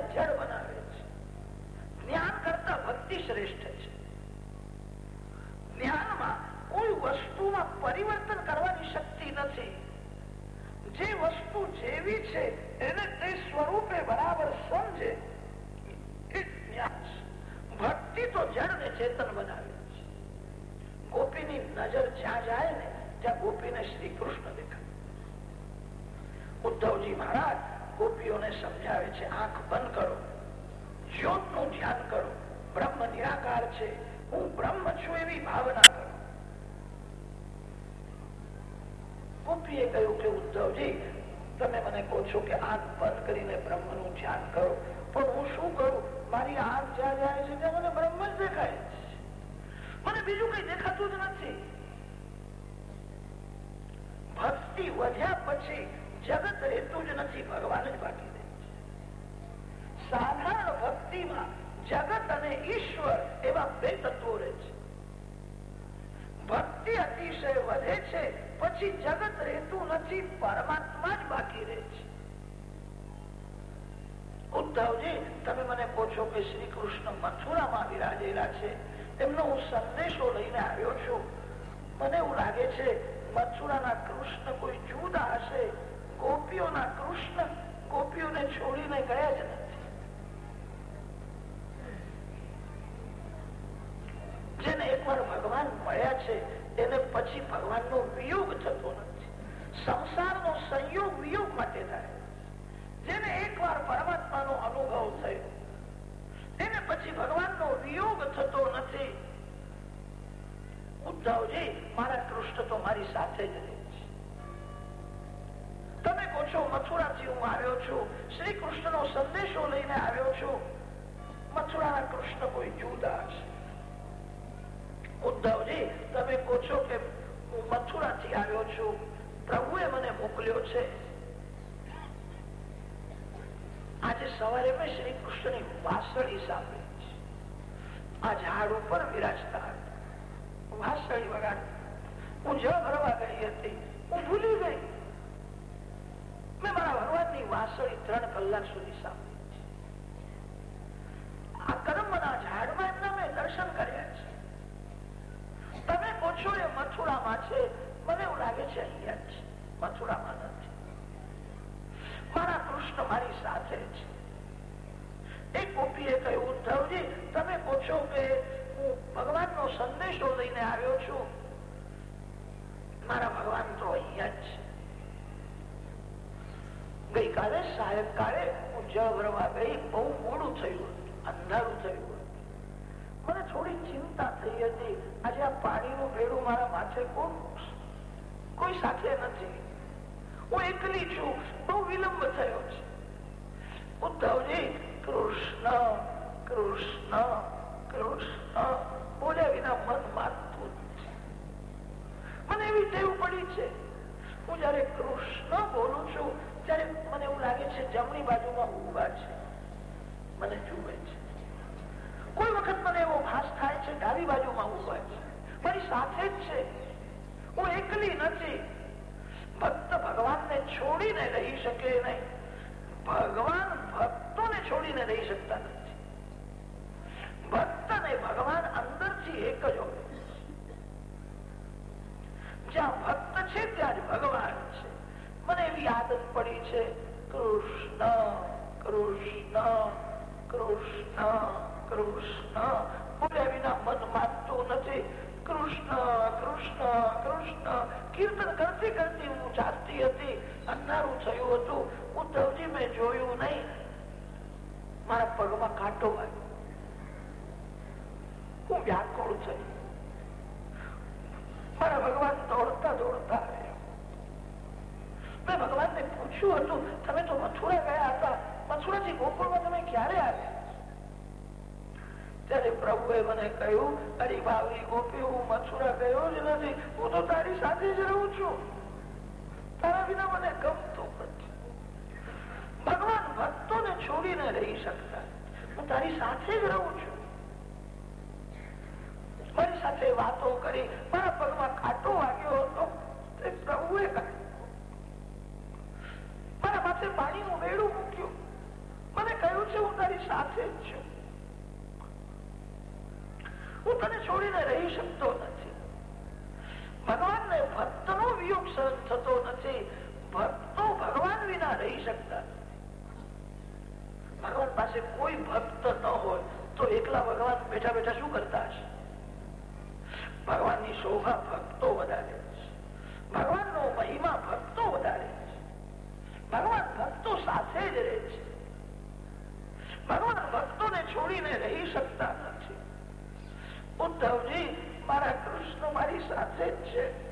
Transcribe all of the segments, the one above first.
જડ બનાવે છે. જ્ઞાન કરતા ભક્તિ શ્રેષ્ઠ છે. જ્ઞાનમાં કોઈ વસ્તુમાં પરિવર્તન કરવાની શક્તિ નથી. જે વસ્તુ જેવી છે, એને તે સ્વરૂપે બરાબર સમજે ભક્તિ તો જડ ને ચેતન બનાવે છે. ગોપીની નજર જ્યાં જાય ને, ત્યાં ગોપીને શ્રી કૃષ્ણ દેખાય. ઉદ્ધવજી મહારાજ ગોપીઓને સમજાવે છે, આંખ બંધ કરો. જ્યોતનું ધ્યાન કરો. બ્રહ્મ નિરાકાર છે. હું બ્રહ્મ છું એવી ભાવના કરો. ગોપીએ કહ્યું કે, ઉદ્ધવજી, તમે મને કહો છો કે આંખ બંધ કરીને બ્રહ્મનું ધ્યાન કરો. પણ હું શું કરું? મારી આંખ જ્યાં જાય છે, ત્યાં મને બ્રહ્મ જ દેખાય મને બીજું કઈ દેખાતું જ નથી. ભક્તિ વધ્યા પછી જગત રહેતું જ નથી ભગવાન જ બાકી રહે છે. સાધારણ ભક્તિમાં જગત અને ઈશ્વર એવા બે તત્વો રહે છે. ભક્તિ અતિશય વધે છે, પછી જગત રહેતું નથી, પરમાત્મા જ બાકી રહે છે. ઉદ્ધવજી, તમે મને પૂછો કે શ્રી કૃષ્ણ મથુરામાં વિરાજેલા છે. એમનો હું સંદેશો લઈને આવ્યો છું. મને એવું લાગે છે, મથુરાના કૃષ્ણ કોઈ જુદા હશે ગોપીઓના કૃષ્ણ ગોપીઓને છોડીને ગયા જ નથી. જેને એકવાર ભગવાન મળ્યા છે, એને પછી ભગવાનનો વિયોગ થતો નથી. સંસારનો સંયોગ વિયોગ માટે થાય. જેને એકવાર પરમાત્માનો અનુભવ થયો, એને પછી ભગવાનનો વિયોગ થતો નથી. ઉદ્ધવજી, મારા કૃષ્ણ તો મારી સાથે જ તમે કહો મથુરાથી હું આવ્યો છું શ્રી કૃષ્ણ નો સંદેશો લઈને આવ્યો છું. મથુરાના કૃષ્ણ કોઈ જુદા છે ઉદ્ધવજી, તમે કહો છો કે હું મથુરાથી આવ્યો છું. પ્રભુએ મને મોકલ્યો છે. આજે સવારે મેં શ્રી કૃષ્ણની વાસળી સાંભળી છે. આ ઝાડ ઉપર વિરાજતા હતા. વાસળી વગાડી હું જળ ભરવા ગઈ હતી. હું ભૂલી ગઈ. મેં મારા ભગવાનની વાસળી ત્રણ કલાક સુધી સાંભળી આ કર્મના ઝાડમાં એમના મેં દર્શન કર્યા છે. તમે પૂછો એ મથુરામાં છે. મને એવું લાગે છે અહીંયા છે. મથુરામાં નથી. મારા કૃષ્ણ મારી સાથે છે. એક ગોપીએ કહ્યું, ઉદ્ધવજી, તમે પૂછો કે હું ભગવાન નો સંદેશો લઈને આવ્યો છું. મારા ભગવાન તો અહીંયા જ છે. ગઈકાલે સાયંકાળે હું જળ ગઈ બહુ મોડું થયું, અંધારું થયું. મને થોડી ચિંતા થઈ હતી. આજે આ પાણીનું ભેડું મારા માથે કોણ કોઈ સાથે નથી. હું એકલી છું. બહુ વિલંબ થયો છે. ઉદ્ધવજી, કૃષ્ણ કૃષ્ણ કૃષ્ણ. બોલ્યા વિના મન માનતું મને એવી ટેવ પડી છે. હું જયારે કૃષ્ણ બોલું છું ત્યારે મને એવું લાગે છે જમણી બાજુમાં ઊભા છે. મને જુએ છે. કોઈ વખત મને એવો ભાસ થાય છે, ડાબી બાજુમાં ઊભા છે. મારી સાથે જ છે. હું એકલી નથી. ભક્ત ભગવાનને છોડીને રહી શકે નહીં. ભગવાન ભક્તોને છોડીને રહી શકતા નથી. ભક્ત ને ભગવાન અંદરથી એક જ હોય. જ્યાં ભક્ત છે, ત્યાં જ ભગવાન છે. મને એવી આદત પડી છે. કૃષ્ણ કૃષ્ણ કૃષ્ણ કૃષ્ણ. બોલે વિના મન માનતું નથી. કૃષ્ણ કૃષ્ણ કૃષ્ણ. કીર્તન કરતી કરતી હું ચાલતી હતી. અંધારું થયું હતું. ઉદ્ધવજી મેં જોયું નહીં. મારા પગમાં કાંટો વાગ્યો. પૂછ્યું હતું? તમે તો મથુરા ગયા હતા. મથુરાથી ગોકુળમાં તમે ક્યારે આવ્યા? ત્યારે પ્રભુએ મને કહ્યું અરે ભાવની ગોપી, હું મથુરા ગયો જ નથી. હું તો તારી સાથે જ રહું છું. તારા વિના મને ગમતું નથી. ભગવાન ભક્તોને છોડીને રહી શકતા. હું તારી સાથે જ રહું છું. મારી સાથે વાતો કરી. મારા પગમાં કાંટો વાગ્યો હતો. તારી સાથે જ છું. હું તને છોડીને રહી શકતો નથી. ભગવાનને ભક્તનો વિયોગ સહન થતો નથી. ભક્તો ભગવાન વિના રહી શકતા ભગવાન પાસે કોઈ ભક્ત ન હોય તો એકલા ભગવાન બેઠા બેઠા શું કરતા હશે? ભગવાનની શોભા ભક્તો વધારે ભગવાનનો મહિમા ભક્તો વધારે ભગવાન ભક્તો સાથે જ રહે છે. ભગવાન ભક્તોને છોડીને રહી શકતા નથી. ઉદ્ધવજી, મારા કૃષ્ણ મારી સાથે જ છે.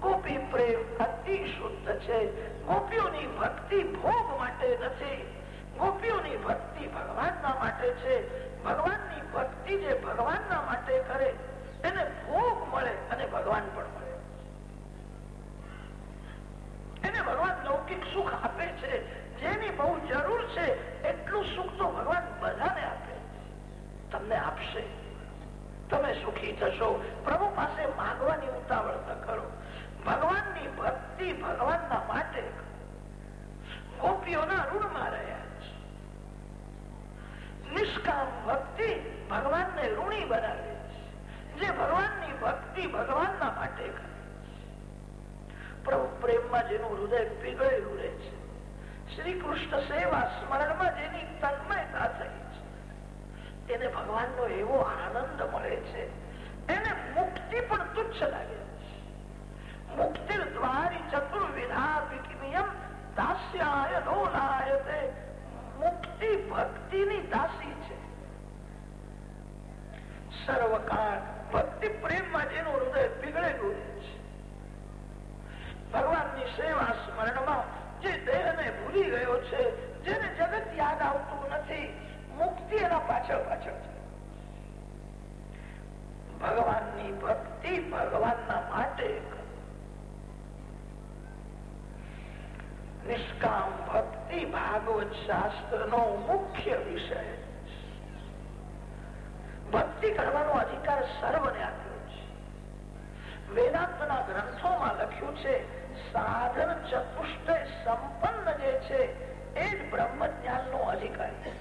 ગોપી પ્રેમ અતિ શુદ્ધ છે. ગોપીઓની ભક્તિ ભોગ માટે નથી. ગોપીઓની ભક્તિ ભગવાનના માટે છે. ભગવાનની ભક્તિ જે ભગવાનના માટે કરે, એને ભોગ મળે અને ભગવાન પણ મળે. એને ભગવાન લૌકિક સુખ આપે છે. જેની બહુ જરૂર છે એટલું સુખ તો ભગવાન બધાને આપે. તમને આપશે. તમે સુખી થશો. પ્રભુ પાસે માગવાની ઉતાવળ ન કરો. ભગવાનની ભક્તિ ભગવાનના માટે ગોપીઓના ઋણમાં રહ્યા છે. નિષ્કામ ભક્તિ ભગવાનને ઋણી બનાવે છે. જે ભગવાનની ભક્તિ ભગવાનના માટે કરે પ્રભુ પ્રેમમાં જેનું હૃદય પીગળેલું રહે છે. શ્રી કૃષ્ણ સેવા સ્મરણમાં જેની તન્મયતા થઈ છે. તેને ભગવાનનો એવો આનંદ મળે છે. એને મુક્તિ પણ તુચ્છ લાગે ભક્તિની દાસી છે. સર્વકાળ ભક્તિ પ્રેમમાં જેનું હૃદય પીગળેલું છે. ભગવાનની સેવા સ્મરણમાં જે દેહને ભૂલી ગયો છે, જેને જગત યાદ આવતું નથી, મુક્તિ એના પાછળ પાછળ છે. ભગવાનની ભક્તિ ભગવાનના માટે નિષ્કામ ભક્તિ ભાગવત શાસ્ત્ર નો મુખ્ય વિષય. ભક્તિ કરવાનો અધિકાર સર્વને આપ્યો છે. વેદાંતના ગ્રંથોમાં લખ્યું છે સાધન ચતુષ્ટ સંપન્ન જે છે, એ જ બ્રહ્મ જ્ઞાન નો અધિકારી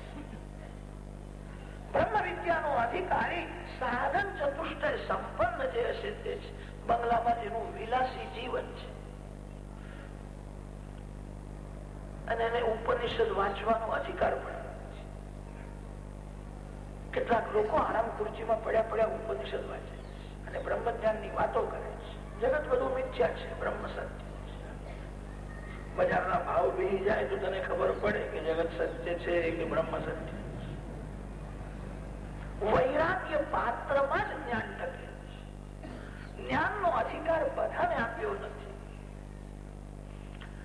બ્રહ્મ વિદ્યાનો અધિકારી સાધન ચતુષ્ટ સંપન્ન જે હશે તે છે બંગલામાં જેનું વિલાસી જીવન છે. અને એને ઉપનિષદ વાંચવાનો અધિકાર પણ કેટલાક લોકો આરામ ખુરચીમાં પડ્યા પડ્યા ઉપનિષદ વાંચે અને બ્રહ્મ જ્ઞાનની વાતો કરે છે. જગત બધું મિથ્યા છે બ્રહ્મ સત્ય બજારના ભાવ પી જાય તો તને ખબર પડે કે જગત સત્ય છે કે બ્રહ્મ સત્ય વૈરાગ્ય પાત્રમાં જ જ્ઞાન ટકે જ્ઞાન નો અધિકાર બધાને આપ્યો નથી.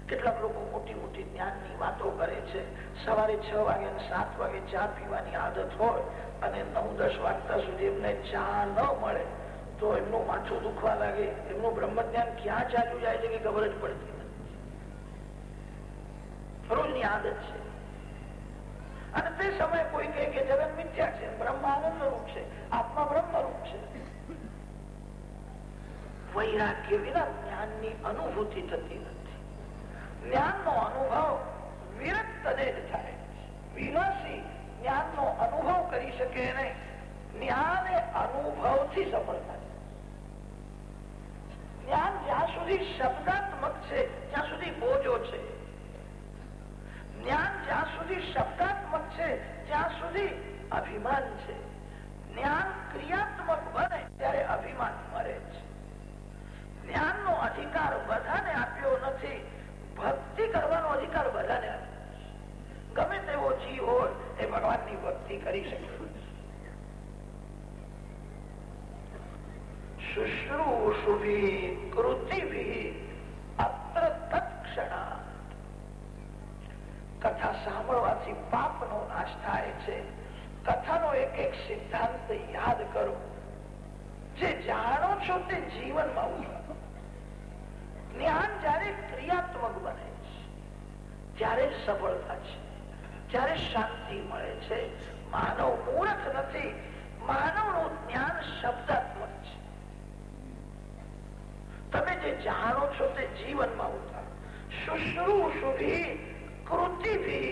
કેટલાક લોકો મોટી મોટી જ્ઞાનની વાતો કરે છે. સવારે છ વાગે સાત વાગે ચા પીવાની આદત હોય અને નવ દસ વાગતા સુધી એમને ચા ન મળે તો એમનું માથું દુખવા લાગે. એમનું બ્રહ્મ જ્ઞાન ક્યાં ચાલ્યું જાય છે કે ખબર જ પડતી રોજની આદત છે. અને તે સમયે કોઈ કહે કે જગત મિથ્યા છે બ્રહ્મ આનંદ રૂપ છે, આત્મા બ્રહ્મ રૂપ છે. વૈરાગ્ય વિના જ્ઞાનની અનુભૂતિ થતી નથી. જ્ઞાનનો અનુભવ વિરક્ત થાય. વિલાસી જ્ઞાનનો અનુભવ કરી શકે નહીં. જ્ઞાન એ અનુભવથી સફળ થાય. જ્ઞાન જ્યાં સુધી શબ્દાત્મક છે, ત્યાં સુધી બોજો છે. જ્ઞાન જ્યાં સુધી શબ્દાત્મક છે, ત્યાં સુધી અભિમાન છે. જ્ઞાન ક્રિયાત્મક બને ત્યારે અભિમાન મરે છે. જ્ઞાનનો અધિકાર બધાને આપ્યો નથી, ભક્તિ કરવાનો અધિકાર બધાને ગમે તેવો જીવ હોય, એ ભગવાનની ભક્તિ કરી શકે. શુશ્રુષુભી કૃતિભી અત્ર તત્ક્ષણા. કથા સાંભળવાથી પાપનો નાશ થાય છે. કથાનો એક એક સિદ્ધાંત યાદ કરો. જે જાણો છો તે જીવનમાં જ્ઞાન જયારે ક્રિયાત્મક બને છે, ત્યારે સફળતા છે. ત્યારે શાંતિ મળે છે, માનવ મૂર્ખ નથી, માનવનું જ્ઞાન શબ્દાત્મક છે. તમે જે જાણો છો તે જીવનમાં ઉતારો. શુશ્રૂષુભી સ્મૃતિભી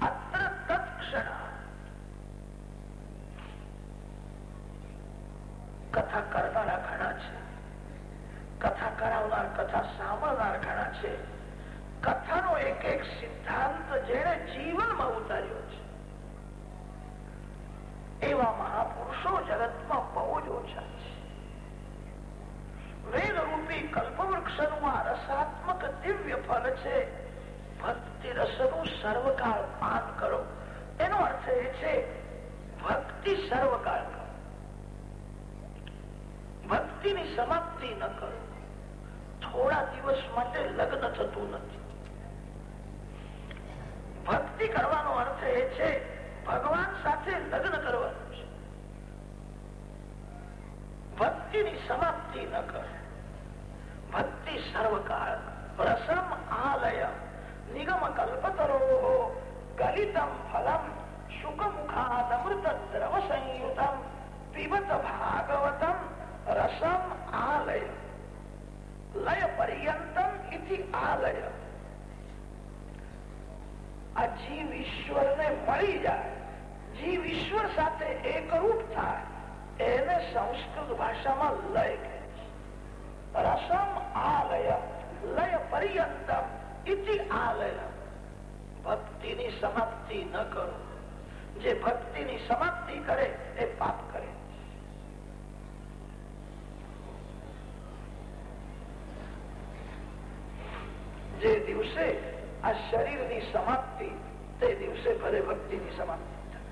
અત્ર તત્ક્ષણ કથા કરનારા ઘણા છે કથા કરાવનાર કથા સાંભળનાર ઘણા છે કથાનો એક એક સિદ્ધાંત જેને જીવનમાં ઉતાર્યો છે એવા મહાપુરુષો જગતમાં બહુ જ ઓછા છે વેદરૂપી કલ્પવૃક્ષનું આ રસાત્મક દિવ્ય ફળ છે ભક્તિ રસનું સર્વકાળ પાન કરો. એનો અર્થ એ છે, ભક્તિ સર્વકાળ કરો. ભક્તિની સમાપ્તિ ન કરો. થોડા દિવસ માટે લગ્ન થતું નથી. ભક્તિ કરવાનો અર્થ એ છે, ભગવાન સાથે લગ્ન કરવાનું છે. ભક્તિની સમાપ્તિ ન કરો. ભક્તિ સર્વકાળ ગલિતમ ફલમ શુકમુખાદમૃતદ્રવ સંયુતમ પીબત ભાગવતમ રસમ આલય લય પર્યંતમ ઇતિ આલય આ જીવ ઈશ્વર ને મળી જાય જીવ ઈશ્વર સાથે એકરૂપ થાય એને સંસ્કૃત ભાષામાં લય કહે રસમ આલય લય પર્યંતમ ઇતિ આલય ભક્તિની સમાપ્તિ ન કરો. જે ભક્તિની સમાપ્તિ કરે, એ પાપ કરે. જે દિવસે આ શરીરની સમાપ્તિ, તે દિવસે ભલે ભક્તિની સમાપ્તિ થાય.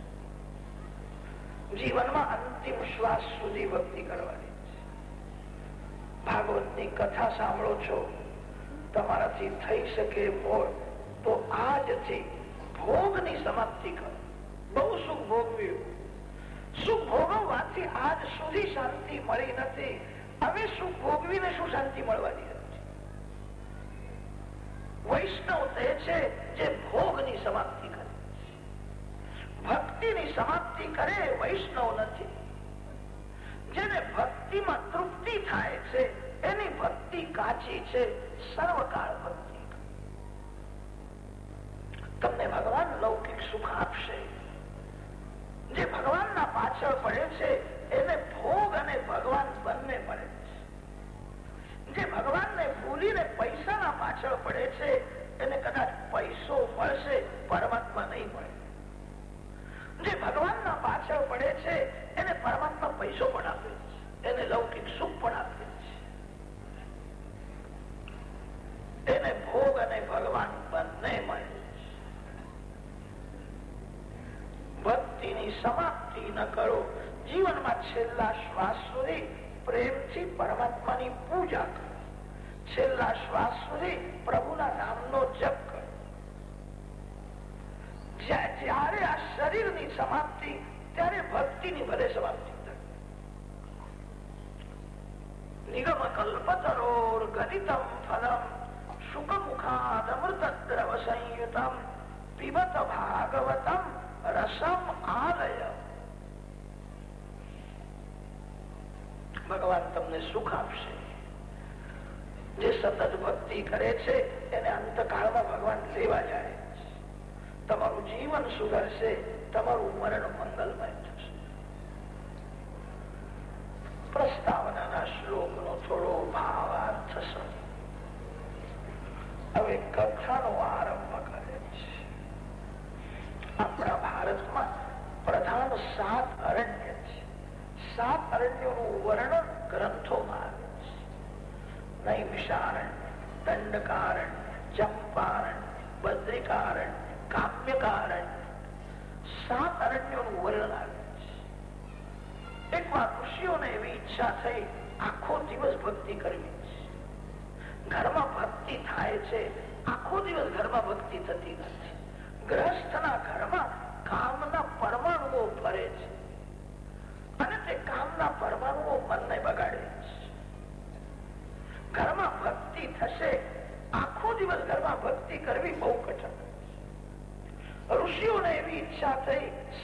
જીવનમાં અંતિમ શ્વાસ સુધી ભક્તિ કરવાની ભાગવતની કથા સાંભળો છો. તમારાથી થઈ શકે તો આજથી ભોગની સમાપ્તિ કરો. બહુ સુખ ભોગવ્યું. સુખ ભોગવવાથી આજ સુધી શાંતિ મળી નથી. હવે સુખ ભોગવીને શું શાંતિ મળવાની વૈષ્ણવ તે છે જે ભોગની સમાપ્તિ કરે. ભક્તિની સમાપ્તિ કરે વૈષ્ણવ નથી. જેને ભક્તિમાં તૃપ્તિ થાય છે, એની ભક્તિ કાચી છે, સર્વકાળ ભક્તિ. તમને ભગવાન લૌકિક સુખ આપશે. જે ભગવાનના પાછળ પડે છે, એને ભોગ અને ભગવાન બંને મળે છે. જે ભગવાનને ભૂલીને પૈસાના પાછળ પડે છે, એને કદાચ પૈસો મળશે, પરમાત્મા નહીં મળે. જે ભગવાનના પાછળ પડે છે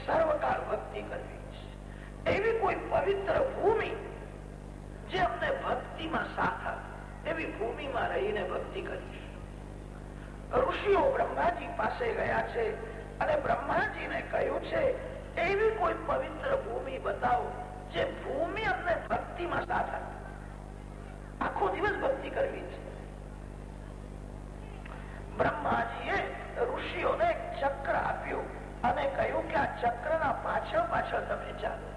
સર્વકાળ ભક્તિ કરવી એવી કોઈ પવિત્ર ભૂમિ જે અમને ભક્તિમાં સાથ એવી ભૂમિમાં રહીને ભક્તિ કરીશું ઋષિઓ બ્રહ્માજી પાસે ગયા છે અને બ્રહ્માજીને કહ્યું છે, એવી કોઈ પવિત્ર ભૂમિ બતાવો જે ભૂમિ અમને ભક્તિમાં સાથ આખો દિવસ ભક્તિ કરવી છે. બ્રહ્માજીએ ઋષિઓને ચક્ર આપ્યું. અને કહ્યું કે આ ચક્રના પાછળ પાછળ તમે ચાલો.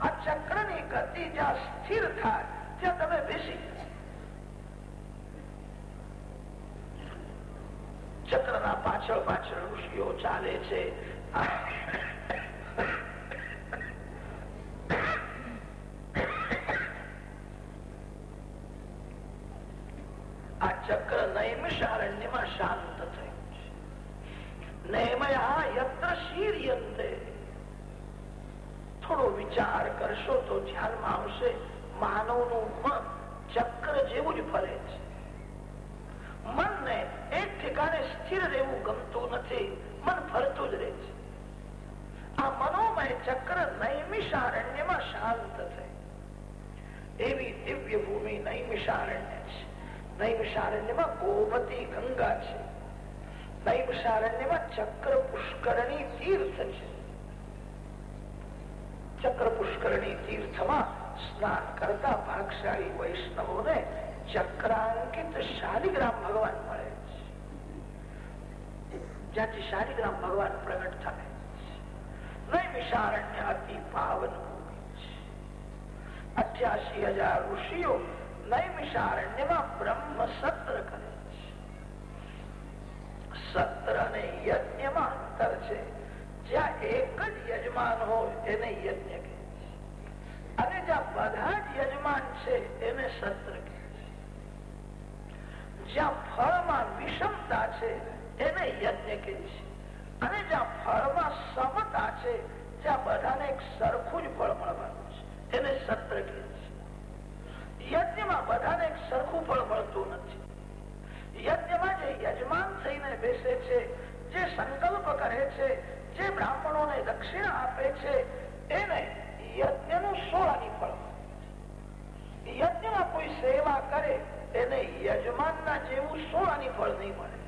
આ ચક્રની ગતિ જ્યાં સ્થિર થાય, ત્યાં તમે બેસી ચક્રના પાછળ પાછળ ઋષિઓ ચાલે છે. આ ચક્ર નૈમિષારણ્યમાં શાંત થયું છે નૈમયા યત્ર શીર્યંતે થોડો વિચાર કરશો તો ધ્યાનમાં આવશે, માનવનું મન ચક્ર જેવું જ ફરે છે. મનને એક ઠેકાણે સ્થિર રહેવું ગમતું નથી, મન ફરતું જ રહે છે. આ મનોમય ચક્ર નૈમિષારણ્યમાં શાંત થઈ એવી દિવ્ય ભૂમિ નૈમિષારણ્ય છે. નૈમિષારણ્યમાં ગોમતી ગંગા છે. નૈમિષારણ્યમાં ચક્ર પુષ્કરણી તીર્થ છે. ચક્ર પુષ્કરણી તીર્થમાં સ્નાન કરતા ભાગશાળી વૈષ્ણવોને ચક્રાંકિત શાલિગ્રામ ભગવાન મળે જ્યાંથી શાલિગ્રામ ભગવાન પ્રગટ થાય નૈમિષારણ્ય અતિ પાવન ભૂમિ અઠ્યાસી હજાર ઋષિઓ નૈમિષારણ્યમાં બ્રહ્મ સત્ર કરે સત્ર અને યજ્ઞમાં અંતર છે જ્યાં એક જ યજમાન હોય એને યજ્ઞ કહે છે. અને જ્યાં બધા જ યજમાન છે એને સત્ર કહે છે. જ્યાં ફળમાં વિષમતા છે એને યજ્ઞ કહે છે. અને જ્યાં ફળમાં સમતા છે ત્યાં બધાને એક સરખું જ ફળ મળવાનું છે. એને સત્ર કહે છે. યજ્ઞમાં બધાને એક સરખું ફળ મળતું નથી. યજ્ઞમાં જે યજમાન થઈને બેસે છે, જે સંકલ્પ કરે છે, જે બ્રાહ્મણોને દક્ષિણા આપે છે, એને યજ્ઞનું સોળાની ફળ યજ્ઞમાં કોઈ સેવા કરે એને યજમાનના જેવું સોળાની ફળ નહીં મળે.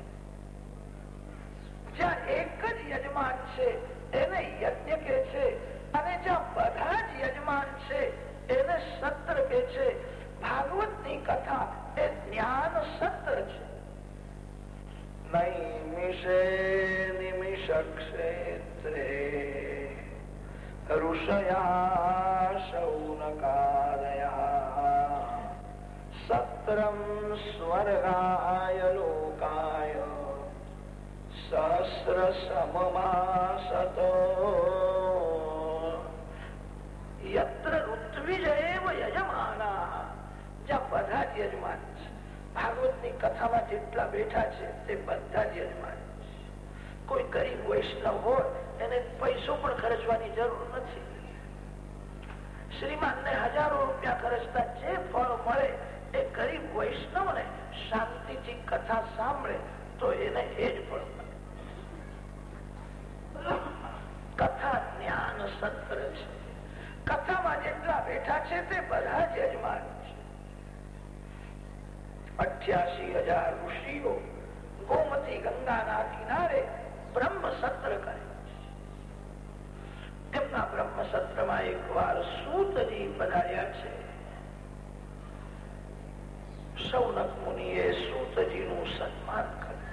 જ્યાં એક જ યજમાન છે, એને યજ્ઞ કે છે, અને જ્યાં બધા જ યજમાન છે, એને સત્ર કે છે. ભાગવતની કથા એ જ્ઞાન સત્ર છે. નૈમિષે નિમિષ ક્ષેત્રે ઋષયા શૌનકાદયા સત્રમ સ્વર્ગાય લોકાય સહસ્ર સમમાસત યત્ર ઋત્વિજેવ યજમાના જ્યાં બધા જ યજમાન છે ભાગવતની કથામાં જેટલા બેઠા છે તે બધા જ યજમાન કોઈ ગરીબ વૈષ્ણવ હોય, એને પૈસો પણ ખર્ચવાની જરૂર નથી. શ્રીમાન ને હજારો રૂપિયા ખર્ચતા જે ફળ મળે એ ગરીબ વૈષ્ણવ ને શાંતિથી કથા સાંભળે તો એને એ જ ફળ મળે. કથા જ્ઞાન સત્ર છે. કથામાં જેટલા બેઠા છે તે બધા જ યજમાન અઠ્યાસી હજાર ઋષિઓ ગોમતી ગંગાના કિનારે બ્રહ્મ સત્ર કરે તેમના બ્રહ્મ સત્રમાં એક વાર સૂતજી પધાર્યા છે. સૌનક મુનિએ સૂતજી નું સન્માન કર્યું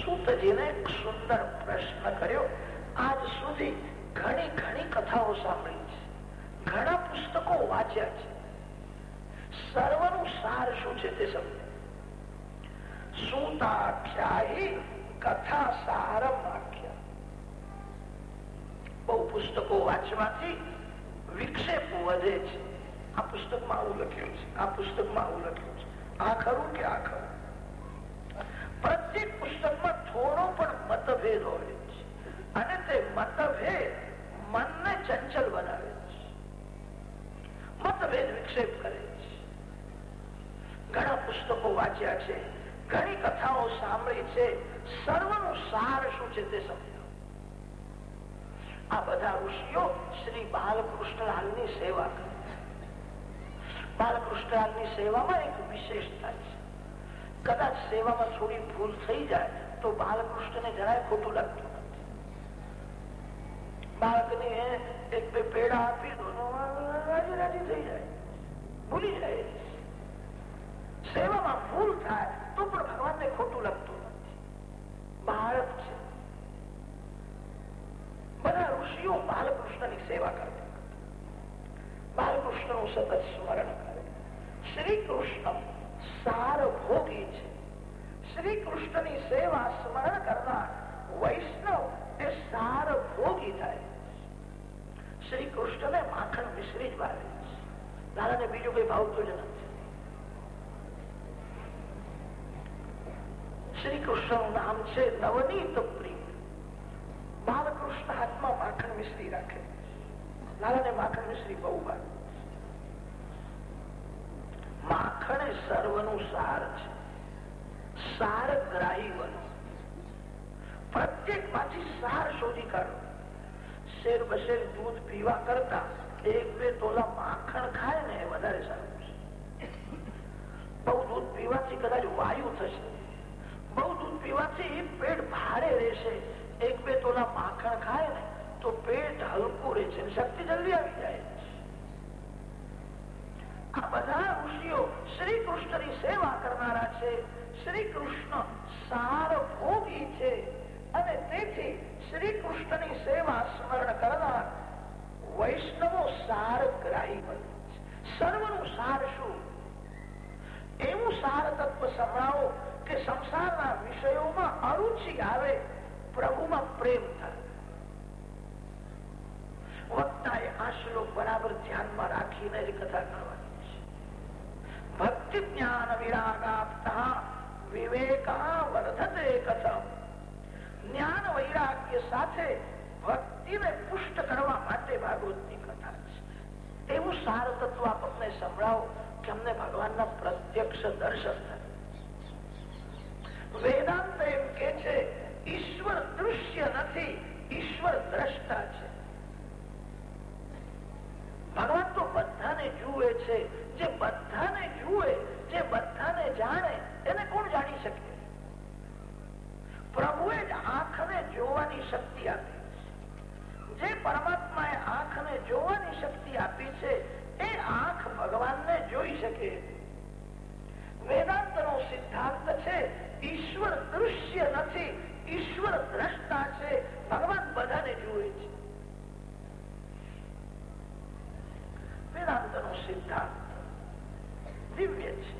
સૂતજીને એક સુંદર પ્રશ્ન કર્યો. આજ સુધી ઘણી ઘણી કથાઓ સાંભળી છે. ઘણા પુસ્તકો વાંચ્યા છે. સર્વનું સાર શું છે તે સમજે. સૂતાખ્યાયી કથા સારમ આખ્યા બહુ પુસ્તકો વાંચવાથી વિક્ષેપ વધે છે. આ પુસ્તકમાં આવું લખ્યું છે. આ પુસ્તકમાં આવું લખ્યું છે. આ ખરું કે આ ખરું? પ્રત્યેક પુસ્તકમાં થોડો પણ મતભેદ હોય છે. અને તે મતભેદ મનને ચંચલ બનાવે છે. મતભેદ વિક્ષેપ કરે છે. ઘણા પુસ્તકો વાંચ્યા છે. ઘણી કથાઓ સાંભળી છે. સર્વનું સાર શું છે તે સમજો આ બધા ઋષિઓ શ્રી બાલકૃષ્ણલાલની સેવા કરે બાલકૃષ્ણલાલની સેવામાં એક વિશેષતા છે. કદાચ સેવામાં થોડી ભૂલ થઈ જાય તો બાલકૃષ્ણને જરાય ખોટું લાગતું નથી. બાળકને એક બે સેવામાં ભૂલ થાય, તો પણ ભગવાનને ખોટું લાગતું નથી. બાળક છે. બધા ઋષિઓ બાલકૃષ્ણની સેવા કરતા. બાલકૃષ્ણનું સતત સ્મરણ કરે. શ્રી કૃષ્ણ સાર ભોગી છે. શ્રી કૃષ્ણની સેવા સ્મરણ કરનાર વૈષ્ણવ એ સાર ભોગી થાય. શ્રી કૃષ્ણને માખણ મિશ્રી જ ભાવે દાદાને બીજું કઈ ભાવતું જ નથી શ્રી કૃષ્ણ નામ છે નવનીત પ્રિય બાલકૃષ્ણ હાથમાં માખણ મિશ્રી રાખે લાલાને માખણ મિશ્રી બહુ ભાવે માખણ એ સર્વનું સાર છે સાર ગ્રાહી બનો પ્રત્યેકમાંથી સાર શોધી કાઢો શેર બશેર દૂધ પીવા કરતા એક બે તોલા માખણ ખાય ને વધારે સારું છે. બહુ દૂધ પીવાથી કદાચ વાયુ થશે. બહુ દૂધ પીવાથી પેટ ભારે રહેશે. એક બે તોલા માખણ ખાય ને તો પેટ હલકું રહે છે શક્તિ જલ્દી આવી જાય. આ બધા ઋષિઓ શ્રી કૃષ્ણની સેવા કરનારા છે. શ્રી કૃષ્ણ સાર ભોગી છે. અને તેથી શ્રી કૃષ્ણની સેવા સ્મરણ કરનાર વૈષ્ણવો સાર ગ્રાહી બને સર્વનું સાર શું? એવું સાર તત્વ સંભળાવો કે સંસારના વિષયોમાં અરુચિ આવે, પ્રભુમાં પ્રેમ થાય. વક્તાએ આ શ્લોક બરાબર ધ્યાનમાં રાખીને જ કથા કરવાની છે. ભક્તિ જ્ઞાન વિરાગાપ્તા વિવેક વર્ધતે કથમ. જ્ઞાન વૈરાગ્ય સાથે ભક્તિને પુષ્ટ કરવા માટે ભાગવતની કથા છે. એવું સાર તત્વ આપણને સંભળાવો કે અમને ભગવાનના પ્રત્યક્ષ દર્શન થાય. વેદાંત એમ કે છે, ઈશ્વર દૃશ્ય નથી, ઈશ્વર દ્રષ્ટા છે. ભગવાન તો બધાને જુએ છે. જે બધાને જુએ, જે બધાને જાણે, એને કોણ જાણી શકે? પ્રભુએ જ આંખને જોવાની શક્તિ આપી જે પરમાત્માએ આંખને જોવાની શક્તિ આપી છે, એ આંખ ભગવાનને જોઈ શકે. વેદાંત નો સિદ્ધાંત છે, ઈશ્વર દૃશ્ય નથી, ઈશ્વર દ્રષ્ટા છે, ભગવાન બધાને જુએ છે. વેદાંત નો સિદ્ધાંત દિવ્ય છે.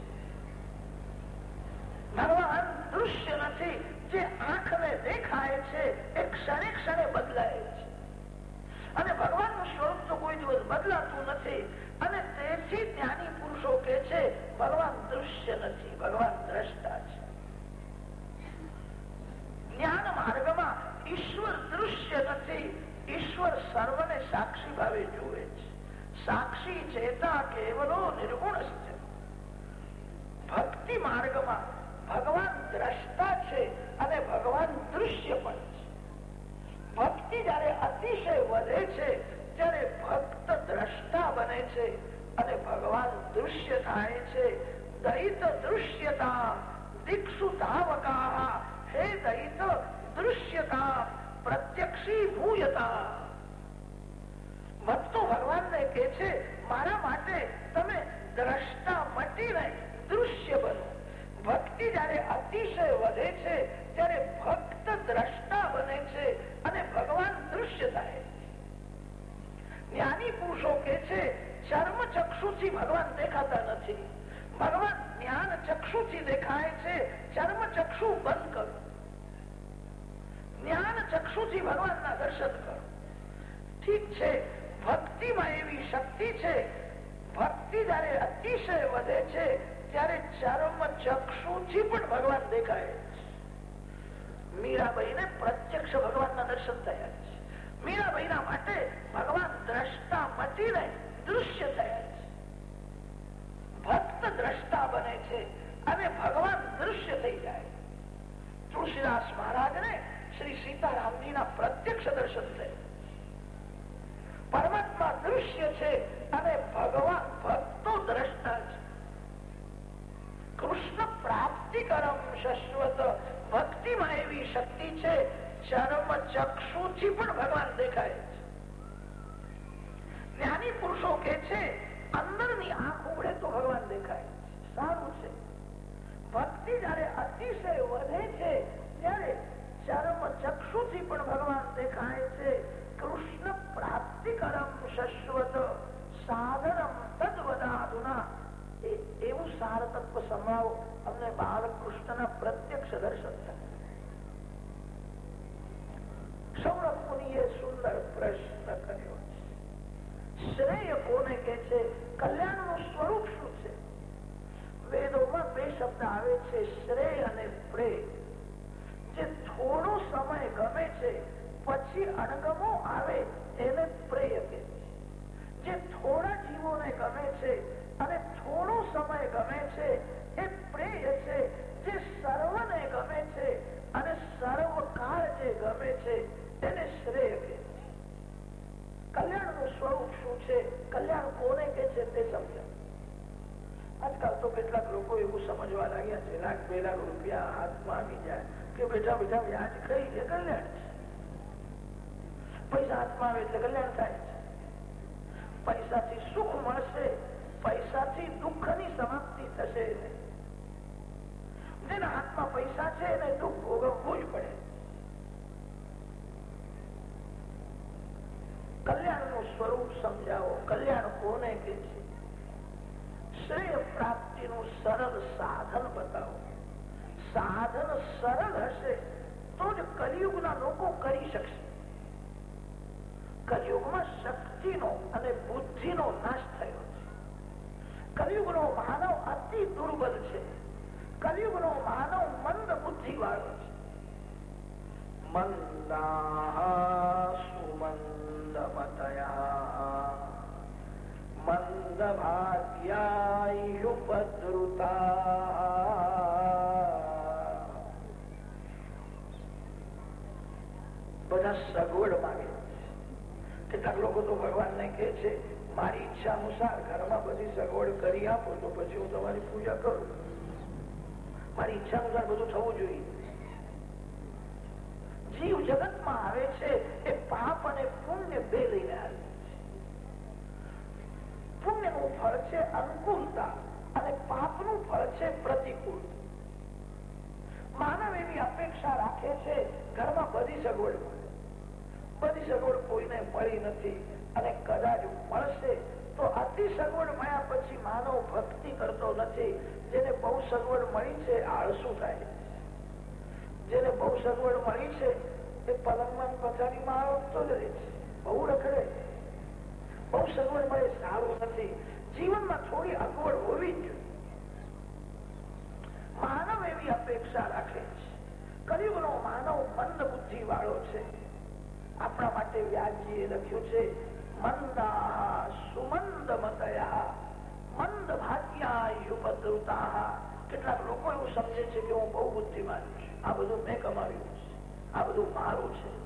ભગવાન દૃશ્ય નથી જે આંખને દેખાય છે, એ ક્ષણે ક્ષણે બદલાય છે. અને ભગવાનનું સ્વરૂપ તો કોઈ દિવસ બદલાતું નથી. અને તેથી જ્ઞાની પુરુષો કે છે, ભગવાન દૃશ્ય નથી, ભગવાન સંભળાવો અમને બાળકૃષ્ણના પ્રત્યક્ષ દર્શન પૂજા કરું. મારી ઈચ્છા અનુસાર બધું થવું જોઈએ. જીવ જગતમાં આવે છે એ પાપ અને પુણ્ય બે લઈને આવે પુણ્યનું ફળ છે અનુકૂળતા અને પાપનું ફળ છે પ્રતિકૂળ. માનવ એવી અપેક્ષા રાખે છે, ઘરમાં બધી સગવડ મળે. બધી સગવડ કોઈને મળી નથી અને કદાચ મળશે તો અતિ સગવડ મળ્યા પછી માનવ ભક્તિ કરતો નથી. જેને બહુ સગવડ મળી છે, આળસુ થાય. જેને બહુ સગવડ મળી છે, એ પલંગમાં પથારીમાં આવતો જ રહે છે. બહુ રખડે. બહુ સગવડ મળે સારું નથી. જીવનમાં થોડી અગવડ હોવી જ માનવ એવી અપેક્ષા રાખે છે. કલયુગનો માનવ મંદ બુદ્ધિ વાળો છે. આપણા માટે વ્યાસજીએ લખ્યું છે મંદા સુમંદ કેટલાક લોકો એવું સમજે છે કે હું બહુ બુદ્ધિમાન છું. આ બધું મેં કમાવ્યું છે. આ બધું મારું છે.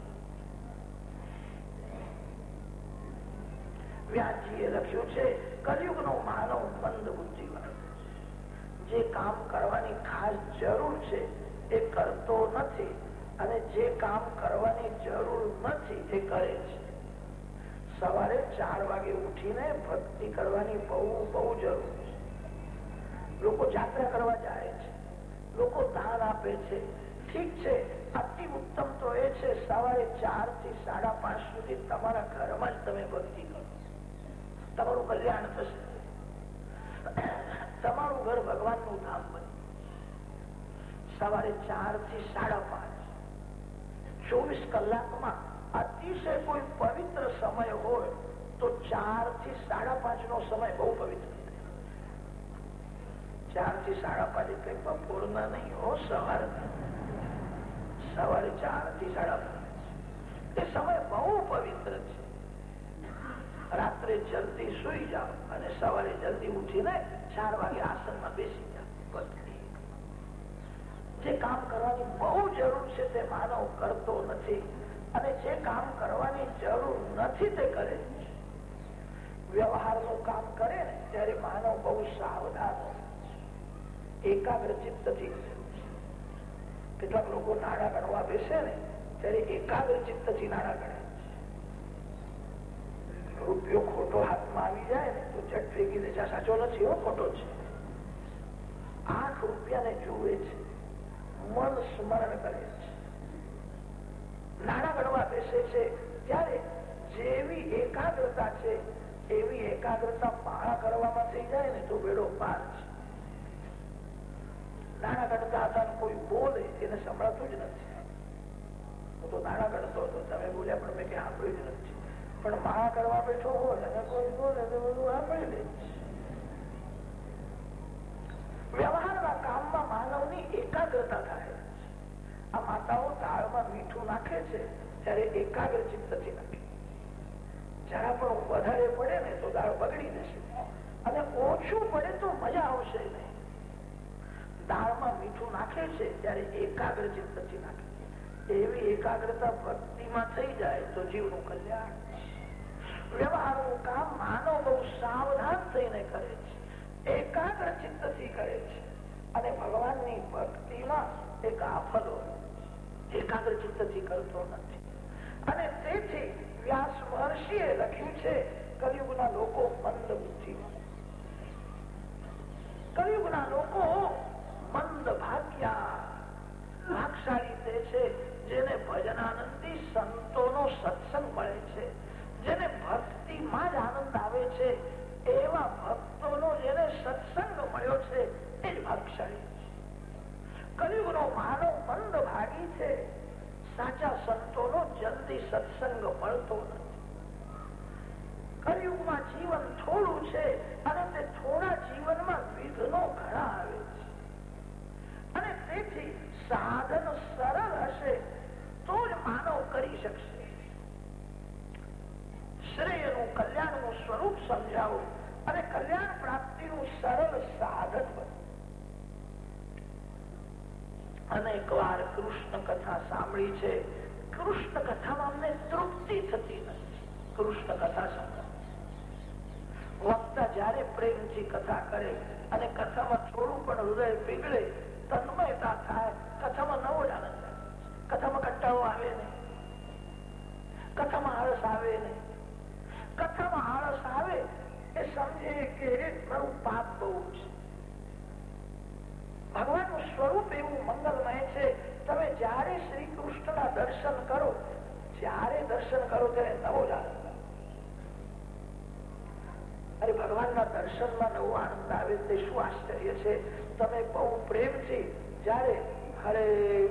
વ્યાસજીએ લખ્યું છે કલયુગ નો માનવ મંદ બુદ્ધિ જે કામ કરવાની ખાસ જરૂર છે, એ કરતો નથી. અને જે કામ કરવાની જરૂર નથી, એ કરે છે. સવારે ચાર વાગે ઉઠીને ભક્તિ કરવાની બહુ બહુ જરૂર છે. લોકો જાત્રા કરવા જાય છે. લોકો દાન આપે છે. ઠીક છે, અતિ ઉત્તમ તો એ છે, સવારે ચારથી સાડા પાંચ સુધી તમારા ઘરમાં જ તમે ભક્તિ કરો. તમારું કલ્યાણ થશે. તમારું ઘર ભગવાનનું ધામ બને. સવારે ચારથી સાડા પાંચ. ચોવીસ કલાકમાં અતિશય કોઈ પવિત્ર સમય હોય તો ચારથી સાડા પાંચ નો સમય બહુ પવિત્ર ચારથી સાડા પાંચ એટલે બપોરના નહીં હો, સવાર. સવારે ચારથી સાડા પાંચ. એ સમય બહુ પવિત્ર છે. રાત્રે જલ્દી સુઈ જાઓ અને સવારે જલ્દી ઉઠીને ચાર વાગે આસનમાં બેસી જાઓ. જે કામ કરવાની બહુ જરૂર છે તે માનવ કરતો નથી. અને જે કામ કરવાની જરૂર નથી તે કરે વ્યવહારનું કામ કરે ને ત્યારે માનવ બહુ સાવધાન એકાગ્ર ચિત્તથી કેટલાક લોકો નાણાં ગણવા બેસે ને ત્યારે એકાગ્ર ચિત્તથી નાણાં ગણે રૂપિયો ખોટો હાથમાં આવી જાય ને તો ચટ ફેંકી દે સાચો નથી હો, ખોટો છે. આઠ રૂપિયાને જુએ છે. મન સ્મરણ કરે છે. નાણાં ગણવા બેસે છે ત્યારે જેવી એકાગ્રતા છે, એવી એકાગ્રતા માળા કરવામાં થઈ જાય ને, તો વેડો પાર છે. નાણાં ગણતા હતા કોઈ બોલે, એને સંભળાતું જ નથી. હું તો નાણાં ગણતો હતો, તમે બોલ્યા પણ મેં ક્યાં સાંભળ્યું જ નથી. પણ માળા કરવા બેઠો હોય અને કોઈ બોલે તો બધું સાંભળી લે વ્યવહારના કામમાં માનવની એકાગ્રતા થાય. આ માતાઓ દાળમાં મીઠું નાખે છે, ત્યારે એકાગ્ર ચિત્તથી નાખે જરા પણ વધારે પડે ને તો દાળ બગડી જશે. અને ઓછું પડે તો મજા આવશે નહીં. દાળમાં મીઠું નાખે છે, ત્યારે એકાગ્ર ચિત્તથી નાખે એવી એકાગ્રતા ભક્તિમાં થઈ જાય તો જીવનું કલ્યાણ. વ્યવહારનું કામ માનવ બહુ સાવધાન થઈને કરે છે. એકાગ્ર ચિત્તથી કરે છે. અને ભગવાનની ભક્તિમાં એક આફલો એકાગ્ર ચિત્તથી કરતો નથી. અને તેથી વ્યાસ મહર્ષિએ લખ્યું છે, કલયુગના લોકો મંદ બુદ્ધિ કલયુગના લોકો મંદ ભાગ્યા ભાગશાળી તે છે, જેને ભજનાનંદી સંતોનો સત્સંગ મળે છે, જેને ભક્તિમાં જ આનંદ આવે છે, એવા ભક્તોનો જેને સત્સંગ મળ્યો છે એ જ ભાગશાળી. કલયુગનો માનવ મંદ ભાગી છે. સાચા સંતોનો જલ્દી સત્સંગ મળતો કલયુગમાં જીવન થોડું છે, અને તે થોડા જીવનમાં વિઘ્નો ઘણા આવે છે. અને તેથી સાધન સરળ હશે, તો જ માનવ કરી શકશે. શ્રેયનું કલ્યાણનું સ્વરૂપ સમજાવો અને કલ્યાણ પ્રાપ્તિનું સરળ સાધન બને અનેક વાર કૃષ્ણ કથા સાંભળી છે. કૃષ્ણ કથામાં અમને તૃપ્તિ થતી નથી. કૃષ્ણ કથા સાંભળ. વક્તા જયારે પ્રેમથી કથા કરે અને કથામાં થોડું પણ હૃદય પીગળે, તન્મયતા થાય, કથામાં નવો આનંદ કથામાં કંટાળો આવે નહીં. કથામાં આળસ આવે નહીં. કથામાં આળસ આવે એ સમજે કે મારું પાપ બહુ છે. ભગવાનનું સ્વરૂપ એવું મંગલમય છે. તમે જયારે શ્રી કૃષ્ણના દર્શન કરો, જયારે દર્શન કરો ત્યારે નવો આનંદ અરે ભગવાનના દર્શનમાં નવો આનંદ આવે તે શું આશ્ચર્ય છે? તમે બહુ પ્રેમથી જયારે હરે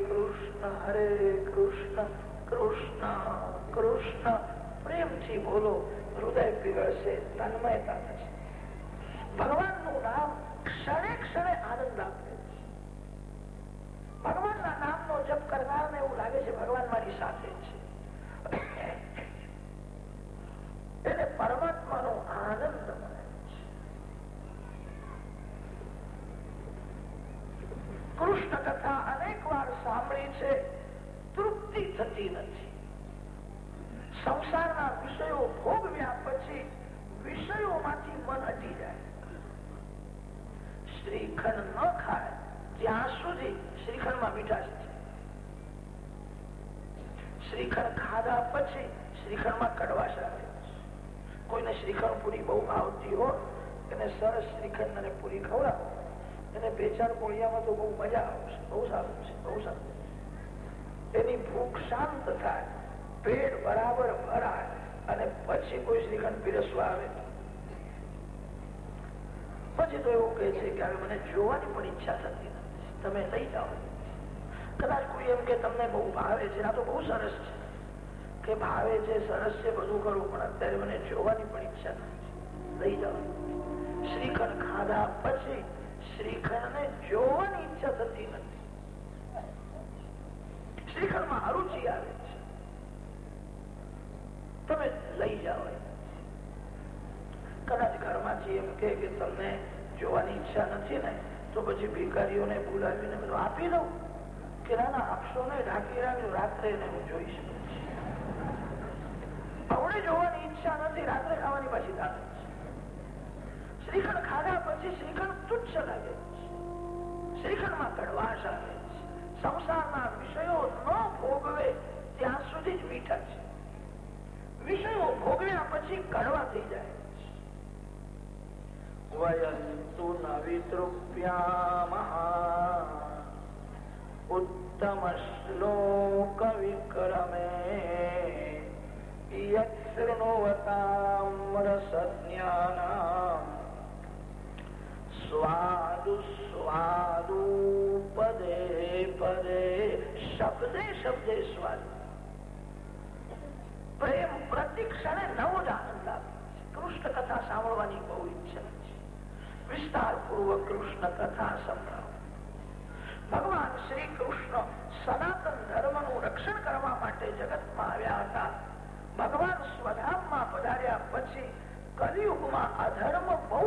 કૃષ્ણ હરે કૃષ્ણ કૃષ્ણ કૃષ્ણ પ્રેમથી બોલો, હૃદય પીગળશે, તન્મયતા થશે. ભગવાનનું નામ ક્ષણે ક્ષણે આનંદ આપે. ભગવાનના નામનો જપ કરનારને એવું લાગે છે ભગવાન મારી સાથે છે. એને પરમાત્માનો આનંદ કૃષ્ણ કથા અનેક વાર સાંભળી છે, તૃપ્તિ થતી નથી. સંસારના વિષયો ભોગવ્યા પછી વિષયોમાંથી મન હટી જાય. શ્રીખંડ ન ખાય. ત્યાં સુધી શ્રીખંડમાં મીઠાશ છે. શ્રીખંડ ખાધા પછી શ્રીખંડમાં કડવાશ આવે કોઈને શ્રીખંડ પૂરી બહુ આવતી હોય, એને સરસ શ્રીખંડ અને પૂરી ખવડાવો. એને બે ચાર કોળિયામાં તો બહુ મજા આવશે બહુ સારું છે, બહુ સારું એની ભૂખ શાંત થાય, પેટ બરાબર ભરાય અને પછી કોઈ શ્રીખંડ પીરસવા આવે. પછી તો એવું કહે છે કે હવે મને જોવાની પણ ઈચ્છા થતી નથી. તમે લઈ જાઓ. કદાચ કોઈ એમ કે તમને બહુ ભાવે છે. આ તો બહુ સરસ છે. કે ભાવે છે, સરસ છે, બધું કરવું, પણ અત્યારે મને જોવાની પણ ઈચ્છા નથી. લઈ જાઓ. શ્રીખંડ ખાધા પછી શ્રીખંડ ને જોવાની ઈચ્છા થતી નથી. શ્રીખંડમાં અરુચિ આવે છે. તમે લઈ જાઓ કદાચ ઘરમાંથી એમ કે તમને જોવાની ઈચ્છા નથી ને તો પછી ભિખારીઓને બોલાવીને બધું આપી દઉં. કે ના ના આપશો ને ઢાંકી રાખ્યું રાત્રે એને હું જોઈશ આવડે જોવાની ઈચ્છા નથી, રાત્રે ખાવાની પાછી દાદા શ્રીખંડ ખાધા પછી શ્રીખંડ તુચ્છ લાગે શ્રીખંડમાં કડવાશ આવે સંસારના વિષયો ન ભોગવે ત્યાં સુધી જ મીઠા છે. વિષયો ભોગવ્યા પછી કડવા થઈ જાય. વયંતુ નવિતૃપ્યામઃ ઉત્તમ શ્લોક વિક્રમે યૃણુવતામ રસજ્ઞાનામ સ્વાદુ સ્વાદુ પદે પદે શબ્દે શબ્દે સ્વાદ પ્રેમ પ્રતિક્ષણે નવો જ આનંદ આપે કૃષ્ણ કથા સાંભળવાની બહુ ઈચ્છા છે વિસ્તાર પૂર્વક કૃષ્ણ કથા સંભળાવો ભગવાન શ્રી કૃષ્ણ સનાતન ધર્મનું રક્ષણ કરવા માટે જગતમાં આવ્યા હતા ભગવાન સ્વધામમાં પધાર્યા પછી કલિયુગમાં અધર્મ બહુ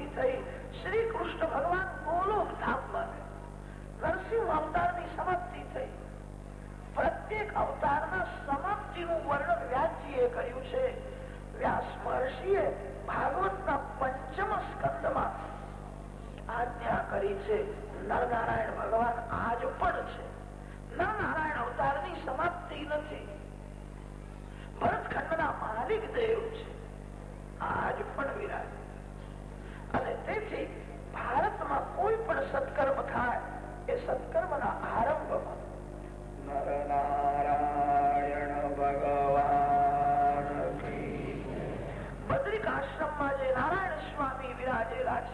સમાપ્તિ થઈ શ્રી કૃષ્ણ ભગવાન ગોલોક ધામમાં નરસિંહ અવતારની સમાપ્તિ થઈ. પ્રત્યેક અવતારના સમાપ્તિનું વર્ણન વ્યાસજીએ કર્યું છે. વ્યાસ મહર્ષિએ ભાગવતના પંચમ સ્કંદમાં આજ્ઞા કરી છે, નરનારાયણ ભગવાન આજ પણ છે. નરનારાયણ અવતારની સમાપ્તિ નથી. ભરતખંડના માલિક દેવ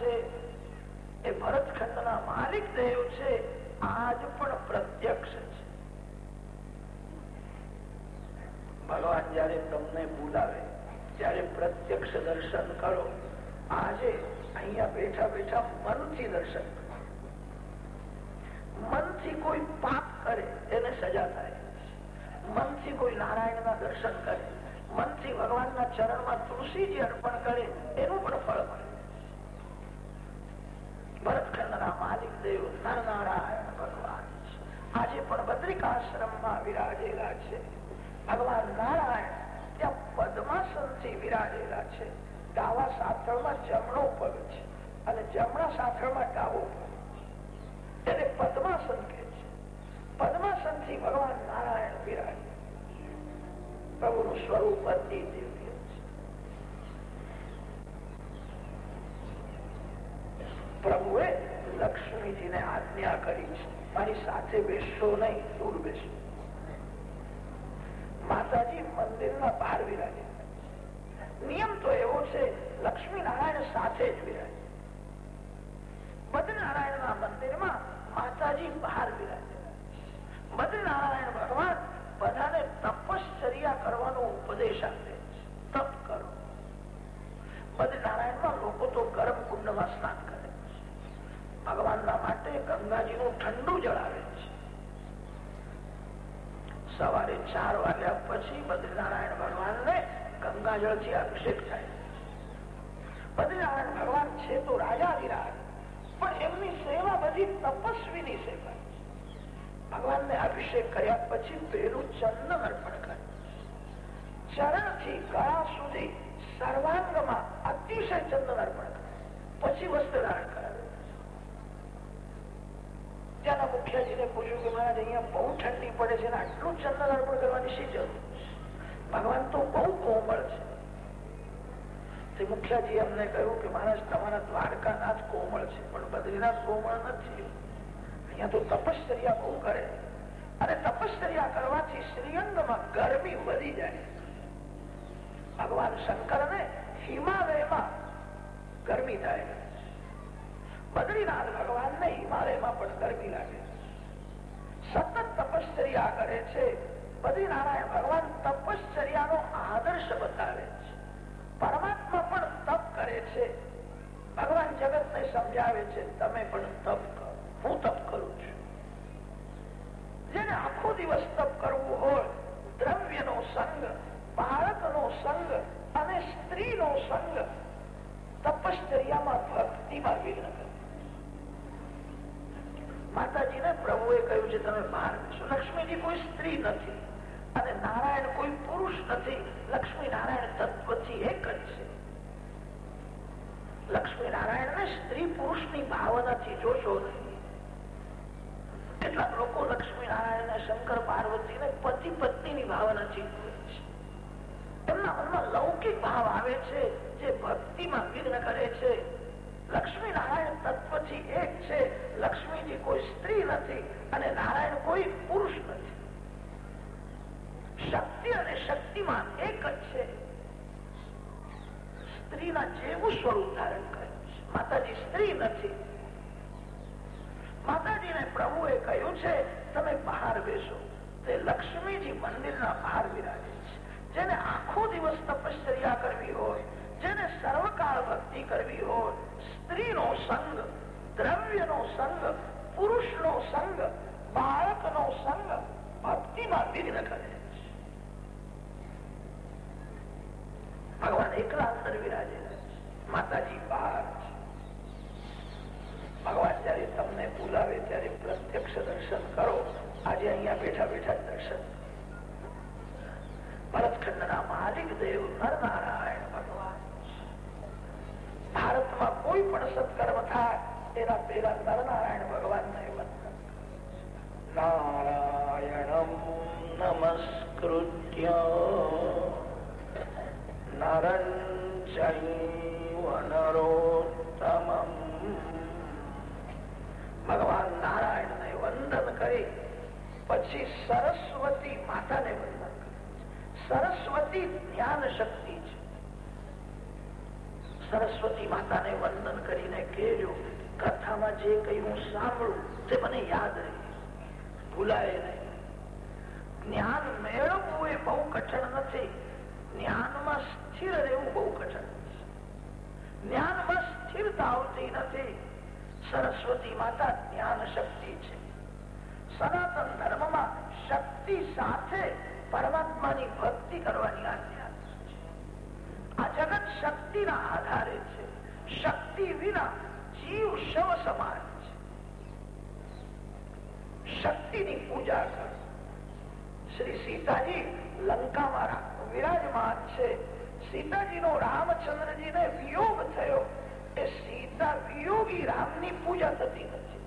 છે. એ ભરતખંડના માલિક દેવ છે, આજ પણ પ્રત્યક્ષ છે. ભગવાન જયારે તમને બોલાવે, ત્યારે પ્રત્યક્ષ દર્શન કરો. આજે અહીંયા બેઠા બેઠા મનથી દર્શન મનથી કોઈ પાપ કરે એને સજા થાય. મનથી કોઈ નારાયણ ના દર્શન કરે. મનથી ભગવાનના ચરણમાં તુલસીજી અર્પણ કરે, એનું પણ ફળ મળે. દેવ નરનારાયણ ભગવાન નારાયણ છે. ડાવા સાથળમાં જમણો પગ છે અને જમણા સાથળમાં ડાબો એને પદ્માસન કહે છે. પદ્માસન ભગવાન નારાયણ વિરાજે. પ્રભુનું સ્વરૂપ અતિ દિવ્ય છે પ્રભુએ લક્ષ્મીજીને આજ્ઞા કરી છે. મારી સાથે બેસશો નહીં, દૂર બેસો માતાજી મંદિરના બહાર વિરાજે. નિયમ તો એવો છે લક્ષ્મી નારાયણ સાથે જ વિરાજે. બદ્રનારાયણ ના મંદિરમાં માતાજી બહાર વિરાજે. બદ્રીનારાયણ ભગવાન બધાને તપશ્ચર્યા કરવાનો ઉપદેશ આપે છે. તપ કરો. બદ્રીનારાયણમાં લોકો તો ગરમ કુંડમાં સ્નાન ભગવાનના ગંગાજીનું ઠંડુ જળ છે. સવારે ચાર વાગ્યા પછી બદ્રીનારાયણ ભગવાનને ગંગાજળથી અભિષેક થાય. બદ્રીનારાયણ ભગવાન છે તો રાજાધિરાજ પણ એમની સેવા બધી તપસ્વીની સેવા ભગવાનને અભિષેક કર્યા પછી પેલું ચંદન અર્પણ કરે. ચરણથી ગળા સુધી સર્વાંગમાં અતિશય ચંદન અર્પણ કરે. પછી વસ્ત્ર ધારણ ત્યાંના મુખ્યજીને પૂછ્યું કે મહારાજ, અહીંયા બહુ ઠંડી પડે છે આટલું ચંદન અર્પણ કરવાની શી જરૂર ભગવાન તો બહુ કોમળ છે. મુખ્યાજી એમને કહ્યું કે મહારાજ, તમારા દ્વારકાનાથ કોમળ છે, પણ બદ્રીનાથ કોમળ નથી. અહીંયા તો તપશ્ચર્યા બહુ કરે અને તપશ્ચર્યા કરવાથી શ્રીઅંગમાં ગરમી વધી જાય ભગવાન શંકર ને હિમાલયમાં ગરમી થાય બદ્રીનાથ ભગવાન ને હિમાલયમાં પણ ગરમી લાગે સતત તપશ્ચર્યા કરે છે. બદ્રીનારાયણ ભગવાન તપશ્ચર્યાનો આદર્શ બતાવે છે. પરમાત્મા પણ તપ કરે છે. ભગવાન જગત ને સમજાવે છે, તમે પણ તપ કરો. હું તપ કરું છું. જેને આખો દિવસ તપ કરવું હોય, દ્રવ્યનો સંગ, બાળકનો સંગ અને સ્ત્રીનો સંગ, તપશ્ચર્યામાં ભક્તિમાં વિઘ્ન કરે. માતાજીને પ્રભુએ કહ્યું છે, તમે બહાર લક્ષ્મીજી કોઈ સ્ત્રી નથી અને નારાયણ કોઈ પુરુષ નથી. લક્ષ્મી નારાયણ તત્વથી એક જ છે. લક્ષ્મી નારાયણ ને સ્ત્રી પુરુષની ભાવનાથી જોશો, કેટલાક લોકો લક્ષ્મી નારાયણ શંકર પાર્વતી ને પતિ પત્ની ની ભાવનાથી એમના મનમાં લૌકિક ભાવ આવે છે, જે ભક્તિમાં વિઘ્ન કરે છે. લક્ષ્મી નારાયણ તત્વથી એક છે. લક્ષ્મીજી કોઈ સ્ત્રી નથી અને નારાયણ કોઈ પુરુષ નથી. શક્તિ અને શક્તિમાં એક જ છે. સ્ત્રીના જેવું સ્વરૂપ ધારણ કરે છે. માતાજી સ્ત્રી નથી. માતાજીને પ્રભુએ કહ્યું છે, તમે બહાર બેસો. તે લક્ષ્મીજી મંદિરના બહાર વિરાજે છે. જેને આખો દિવસ તપશ્ચર્યા કરવી હોય જેને સર્વકાળ ભક્તિ કરવી હોય, સ્ત્રીનો સંગ, દ્રવ્યનો સંગ, પુરુષનો સંગ, બાળકનો સંગ ભક્તિમાં વિઘ્ન કરે ભગવાન એકલા અંદર વિરાજેલા છે. માતાજી બહાર ભગવાન જયારે તમને બોલાવે, ત્યારે પ્રત્યક્ષ દર્શન કરો. આજે અહીંયા બેઠા બેઠા દર્શન ભરતખંડના માલિક દેવ નરનારાયણ ભગવાન. ભારતમાં કોઈ પણ સત્કર્મ થાય એના પેલા નરનારાયણ ભગવાન ને વંદન નારાયણમ નમસ્કૃત્ય. નરં ચૈવ ભગવાન નારાયણ ને વંદન કરી, પછી સરસ્વતી માતાને વંદન કરે. સરસ્વતી જ્ઞાન શક્તિ છે. સરસ્વતી માતાને વંદન કરીને કહેજો કથામાં જે કઈ હું સાંભળું તે મને યાદ રહે. ભૂલાય નહીં. જ્ઞાન મેળવવું એ બહુ કઠણ નથી. જ્ઞાનમાં સ્થિર રહેવું બહુ કઠણ જ્ઞાનમાં સ્થિરતા આવતી નથી. સરસ્વતી માતા જ્ઞાન શક્તિ છે. સનાતન ધર્મમાં શક્તિ સાથે પરમાત્માની ભક્તિ કરવાની આજ્ઞા આ જગત શક્તિના આધારે છે. શક્તિ વિના જીવ શવ સમાન છે. શક્તિની પૂજા કર. શ્રી સીતાજી લંકામાં વિરાજમાન છે. સીતાજીનો રામચંદ્રજીને વિયોગ થયો. એ સીતા વિયોગી રામની પૂજા થતી નથી.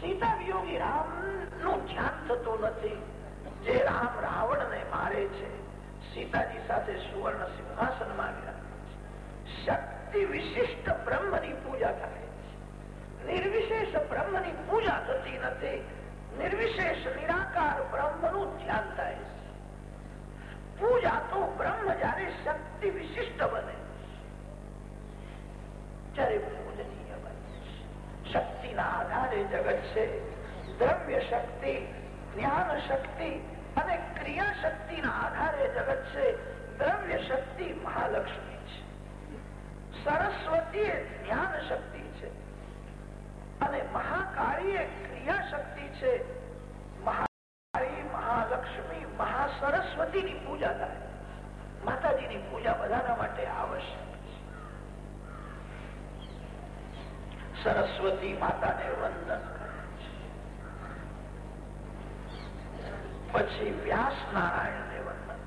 સીતા વિયોગી રામનું ધ્યાન થતું નથી. જે રામ રાવણ ને મારે છે. સીતાજી સાથે સુવર્ણ સિંહાસનમાં શક્તિ વિશિષ્ટ બ્રહ્મની પૂજા થાય નિર્વિશેષ બ્રહ્મની પૂજા થતી નથી. નિર્વિશેષ નિરાકાર બ્રહ્મનું ધ્યાન થાય પૂજા તો બ્રહ્મ જયારે શક્તિ વિશિષ્ટ બને જયારે પૂજનીય બને શક્તિના આધારે જગત છે. દ્રવ્ય શક્તિ, જ્ઞાન શક્તિ છે દ્રવ્ય શક્તિ મહાલક્ષ્મી છે. સરસ્વતી એ જ્ઞાન શક્તિ છે અને મહાકાળી એ ક્રિયા શક્તિ છે. મહાકાળી, મહાલક્ષ્મી મહાસરસ્વતી ની પૂજા થાય. માતાજીની પૂજા બધાના માટે આવશ્યક સરસ્વતી માતાને વંદન પછી વ્યાસ નારાયણ ને વંદન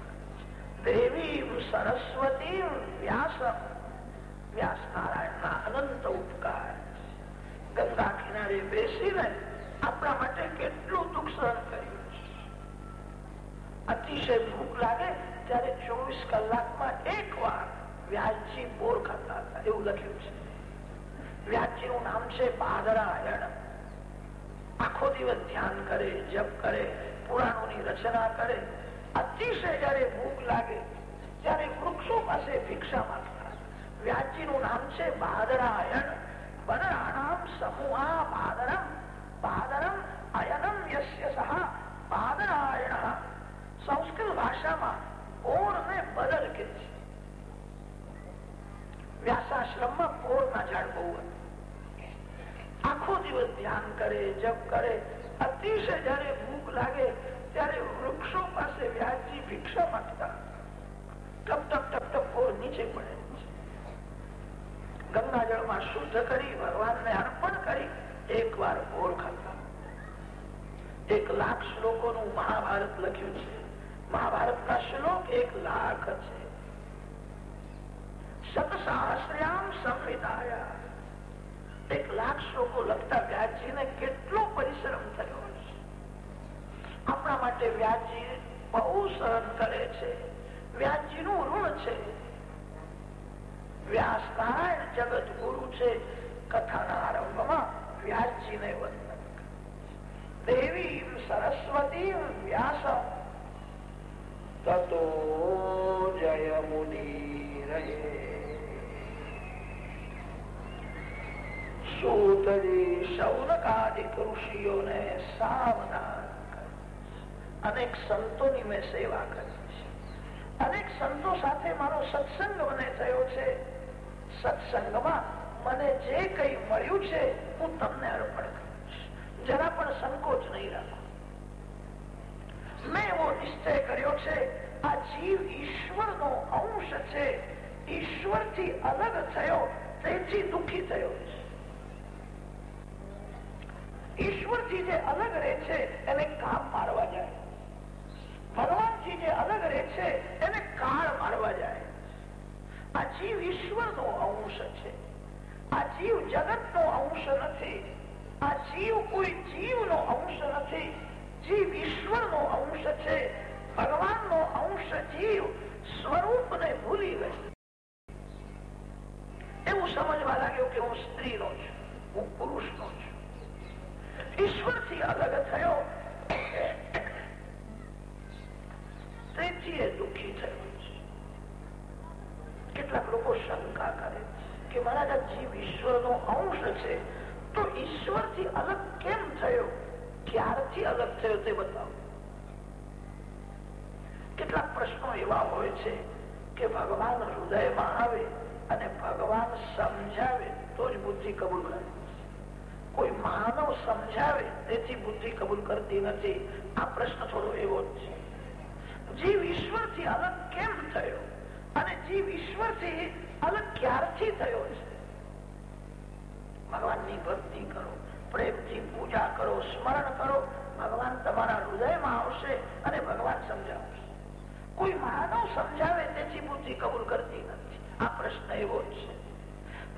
દેવી સરસ્વતી વ્યાસ વ્યાસ નારાયણ ના અનંત ઉપકાર ગંગા કિનારે બેસીને આપણા માટે કેટલું દુઃખ સહન કર્યું અતિશય ભૂખ લાગે ત્યારે ચોવીસ કલાકમાં એક વાર વ્યાસજી બોર ખાતા હતા, એવું લખ્યું છે. વ્યાસજી નું નામ છે બાદરાયણ આખો દિવસ ધ્યાન કરે, જપ કરે પુરાણો ની રચના કરે. અતિશય જયારે ભૂખ લાગે, ત્યારે વૃક્ષો પાસે ભિક્ષા માંગતા. વ્યાસજી નું નામ છે ભાદરાયણ બનરાણામ સમૂહા ભાદરમ ભાદરમ અયનમ યશ્ય સહ ભાદરાયણ સંસ્કૃત ભાષામાં ઓર ને બદલ કે છે. વ્યાસાશ્રમમાં પોર ના ઝાડ બહુ આખો દિવસ ધ્યાન કરે, જપ કરે અતિશય જયારે ભૂખ લાગે ત્યારે વૃક્ષો પાસે વ્યાજી ભિક્ષા માંગતા. ટપ ટપ ટપ ટપ નીચે પડે. ગંગાજળમાં શુદ્ધ કરી ભગવાન અર્પણ કરી એક વાર ખાતા. એક લાખ શ્લોકો નું મહાભારત લખ્યું છે. મહાભારત ના શ્લોક એક લાખ છે. સતસહસ્ર્યામ સંવિધાયા. એક લાખ શ્લોકો લખતા વ્યાસજીને કેટલો પરિશ્રમ થયો છે આપણા માટે વ્યાસજી બહુ સહન કરે છે. વ્યાસજી નું ઋણ છે. વ્યાસ નારાયણ જગત ગુરુ છે. કથાના આરંભમાં વ્યાસજીને વંદન દેવી સરસ્વતી વ્યાસ તતો જય મુનિ રહે સૂતજી શૌનકાદિક ઋષિઓને સાવધાન અનેક સંતોની મેં સેવા કરી અનેક સંતો સાથે મારો સત્સંગ મને થયો છે. સત્સંગમાં મને જે કઈ મળ્યું છે, હું તમને અર્પણ કરીશ. જરા પણ સંકોચ નહીં રાખો. મેં એવો નિશ્ચય કર્યો છે, આ જીવ ઈશ્વર નો અંશ છે. ઈશ્વરથી અલગ થયો, તેથી દુઃખી થયો. છે જે અલગ રહે છે, એને કામ મારવા જાય. ભગવાનજી જે અલગ રહે છે, એને કાળ મારવા જાય. આ જીવ ઈશ્વર નો અંશ છે. આ જીવ જગત નો અંશ નથી. આ જીવ કોઈ જીવ નો અંશ નથી. જીવ ઈશ્વર નો અંશ છે. ભગવાન નો અંશ જીવ સ્વરૂપ ને ભૂલી ગયો. એવું સમજવા લાગ્યો કે હું સ્ત્રી નો છું, હું પુરુષ નો છું. ઈશ્વરથી અલગ થયો. તેથી એ દુઃખી થયો કેટલાક લોકો શંકા કરે કે મારા જીવ ઈશ્વર નો અંશ છે. તો ઈશ્વરથી અલગ કેમ થયો? ક્યારથી અલગ થયો તે બતાવો. કેટલાક પ્રશ્નો એવા હોય છે કે ભગવાન હૃદયમાં આવે અને ભગવાન સમજાવે, તો જ બુદ્ધિ કબૂલ કરે. કોઈ માનવ સમજાવે તેથી બુદ્ધિ કબૂલ કરતી નથી. આ પ્રશ્ન થોડો એવો જ છે. જીવ ઈશ્વરથી અલગ કેમ થયો? અને જીવ ઈશ્વરથી અલગ ક્યારથી થયો છે? ભગવાનની ભક્તિ કરો, પ્રેમથી પૂજા કરો, સ્મરણ કરો. ભગવાન તમારા હૃદયમાં આવશે અને ભગવાન સમજાવશે. કોઈ માનવ સમજાવે તેથી બુદ્ધિ કબૂલ કરતી નથી. આ પ્રશ્ન એવો જ છે.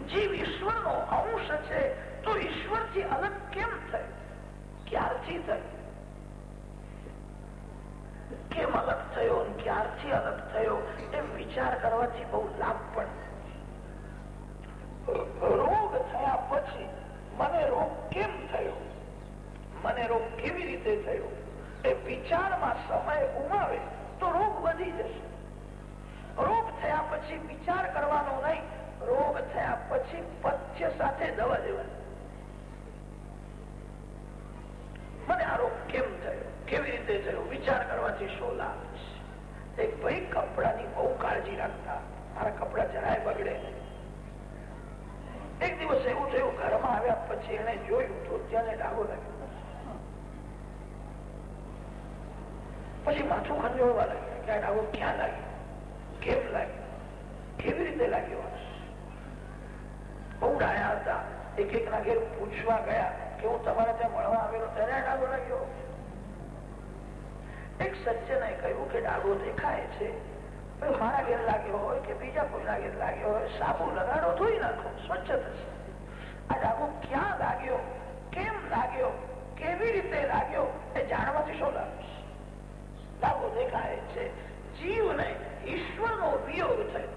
જીવ ઈશ્વર નો અંશ છે તો ઈશ્વરથી અલગ કેમ થયો ક્યારથી થયું કેમ અલગ થયો ક્યારથી અલગ થયો? એ વિચાર કરવાથી બહુ લાભ પણ રોગ થયા પછી મને રોગ કેમ થયો? મને રોગ કેવી રીતે થયો? એ વિચારમાં સમય ગુમાવે તો રોગ વધી જશે. રોગ થયા પછી વિચાર કરવાનો નહીં, રોગ થયા પછી પથ્ય સાથે દવા દેવાની. મને આ રોગ કેમ થયો? કેવી રીતે થયો? વિચાર કરવાથી શું લાભ છે? એક ભાઈ કપડાની બહુ કાળજી રાખતા મારા કપડા જરાય બગડે એક દિવસ એવું થયું, ઘરમાં આવ્યા પછી એને જોયું તો ત્યાં ડાઘો લાગ્યો. પછી માથું ખંજોળવા લાગ્યા. કે આ ડાઘો ક્યાં લાગ્યો? કેમ લાગ્યો? કેવી રીતે લાગ્યો? બહુ ડાયા હતા. એક એક ના ઘેર પૂછવા ગયા. કે હું તમારે ત્યાં મળવા આવેલો ત્યારે ડાબો લાગ્યો. એક સજ્જને કહ્યું કે ડાબો દેખાય છે મારા ઘેર લાગ્યો હોય કે બીજા કોઈના ઘેર લાગ્યો હોય, સાબુ લગાડો ધોઈ નાખો, સ્વચ્છ થશે આ ડાબો ક્યાં લાગ્યો, કેમ લાગ્યો, કેવી રીતે લાગ્યો, એ જાણવાથી શું લાગે ડાબો દેખાય છે, જીવને ઈશ્વરનો વિયોગ થયો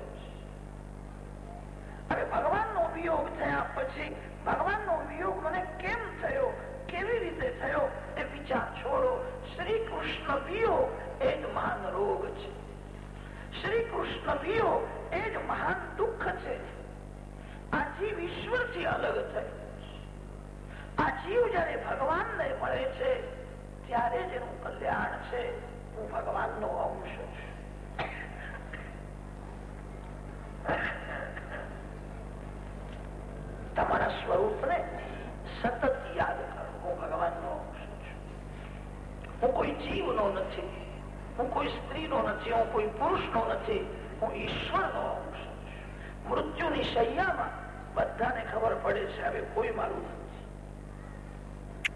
હવે ભગવાનનો વિયોગ થયા પછી ભગવાનનો વિયોગ મને કેમ થયો? કેવી રીતે થયો? એ વિચાર છોડો. શ્રી કૃષ્ણ પીઓ, એ જ મહાન રોગ છે. શ્રી કૃષ્ણ પીઓ, એ જ મહાન દુઃખ છે. આ ઈશ્વરથી અલગ થયો. આ જીવ જયારે ભગવાન ને મળે છે, ત્યારે જ એનું કલ્યાણ છે. હું ભગવાન નો અંશ છું. તમારા સ્વરૂપ ને સતત યાદ કરો હું ભગવાન નો અંશ હું કોઈ જીવ નો નથી હું કોઈ સ્ત્રી નો નથી હું કોઈ પુરુષ નો નથી હું ઈશ્વર નો અંશ મૃત્યુની શૈયામાં બધાને ખબર પડે છે હવે કોઈ મારું નથી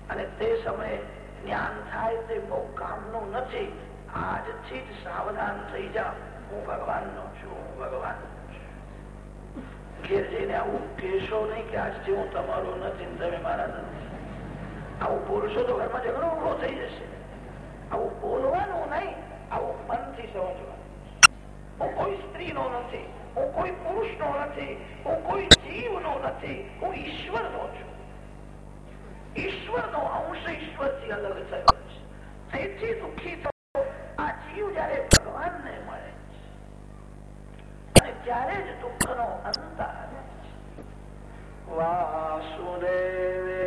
અને તે સમયે જ્ઞાન થાય તે બહુ કામનું નથી આજથી જ સાવધાન થઈ જાઓ હું ભગવાન નો છું, હું ભગવાન. ઘેર જઈને આવું કહેશો નહીં કે આજથી હું તમારો નથી તમે મારા નથી. આવું બોલશો તો ઘરમાં ઝઘડો ઊભો થઈ જશે. આવું બોલવાનું નહીં, આવું મનથી સમજવાનું. હું કોઈ સ્ત્રી નો નથી, હું કોઈ પુરુષ નો નથી, હું કોઈ જીવ નો નથી, હું ઈશ્વર નો છું. ઈશ્વર નો અંશ ઈશ્વરથી અલગ થયો છે. તેથી દુઃખી થયો આ જીવ જયારે ભગવાન ને મળે અને ત્યારે જ દુઃખ નો અંત આવે વાસુદેવે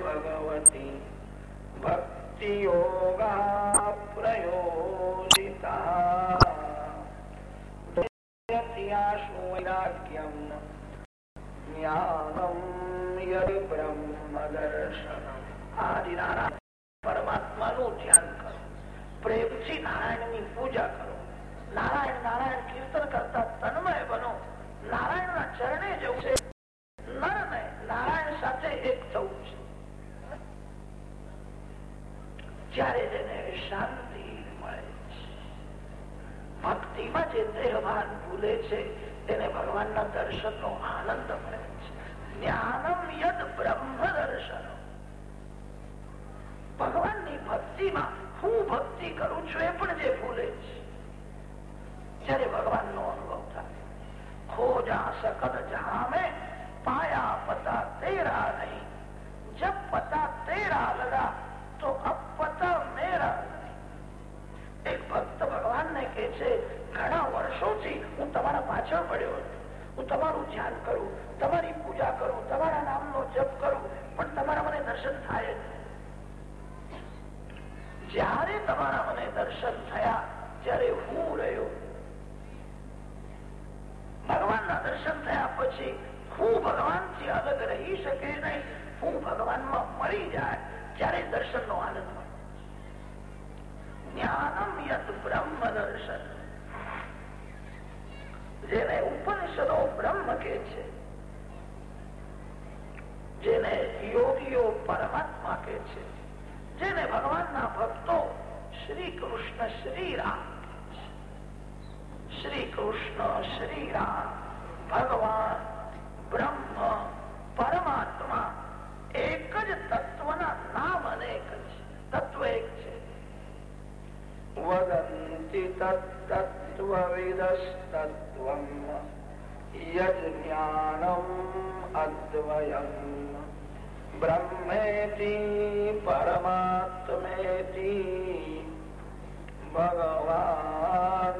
ભગવતી ભક્તિ યોગા પ્રયોજિતા જ્ઞાનમ યદ ધ્યાન કરો પ્રેમથી નારાયણની પૂજા કરો નારાયણ નારાયણ કીર્તન કરતા તન્મય બનો. નારાયણના ચરણે જવું છે નરને નારાયણ સાથે એક થવું છે. જ્યારે તેને શાંતિ મળે ભક્તિમાં જે દેહભાન ભૂલે છે, તેને ભગવાનના દર્શનનો આનંદ મળે છે. જ્ઞાનમ યદ બ્રહ્મ દર્શન. ભગવાનની ભક્તિમાં હું ભક્તિ કરું છું એ પણ જે ભૂલે જ્યારે ભગવાનનો અનુભવ થાય. ખોજા સકદ જહામે પાયા પતા તેરા નહીં. જબ પતા તેરા લગા, તો અબ પતા મેરા એક ભક્ત ભગવાનને કહે છે, ઘણા વર્ષોથી હું તમારા પાછળ પડ્યો હું તમારું ધ્યાન કરું, તમારી પૂજા કરું, તમારા નામનો જપ કરું, પણ તમારા મને દર્શન થાય જ જ્યારે તમારા મને દર્શન થયા, ત્યારે હું રહ્યો. ભગવાનના દર્શન થયા પછી હું ભગવાનથી અલગ રહી શકે નહીં. હું ભગવાનમાં મળી જાય ત્યારે દર્શન નો આનંદ મળે. જ્ઞાનમ યત બ્રહ્મ દર્શન. જેને ઉપનિષદો બ્રહ્મ કે છે, જેને યોગીઓ પરમાત્મા કે છે, જેને ભગવાનના ભક્તો શ્રી કૃષ્ણ શ્રી રામ શ્રી કૃષ્ણ શ્રી રામ ભગવાન બ્રહ્મ પરમાત્મા એક જ તત્વના નામ અનેક છે તત્વ એક છે વદંતિ તત્તત્વવિદસ્તત્વમ યદ જ્ઞાનમ અદ્વયમ બ્રહ્મેતિ પરમાત્મેતિ ભગવાન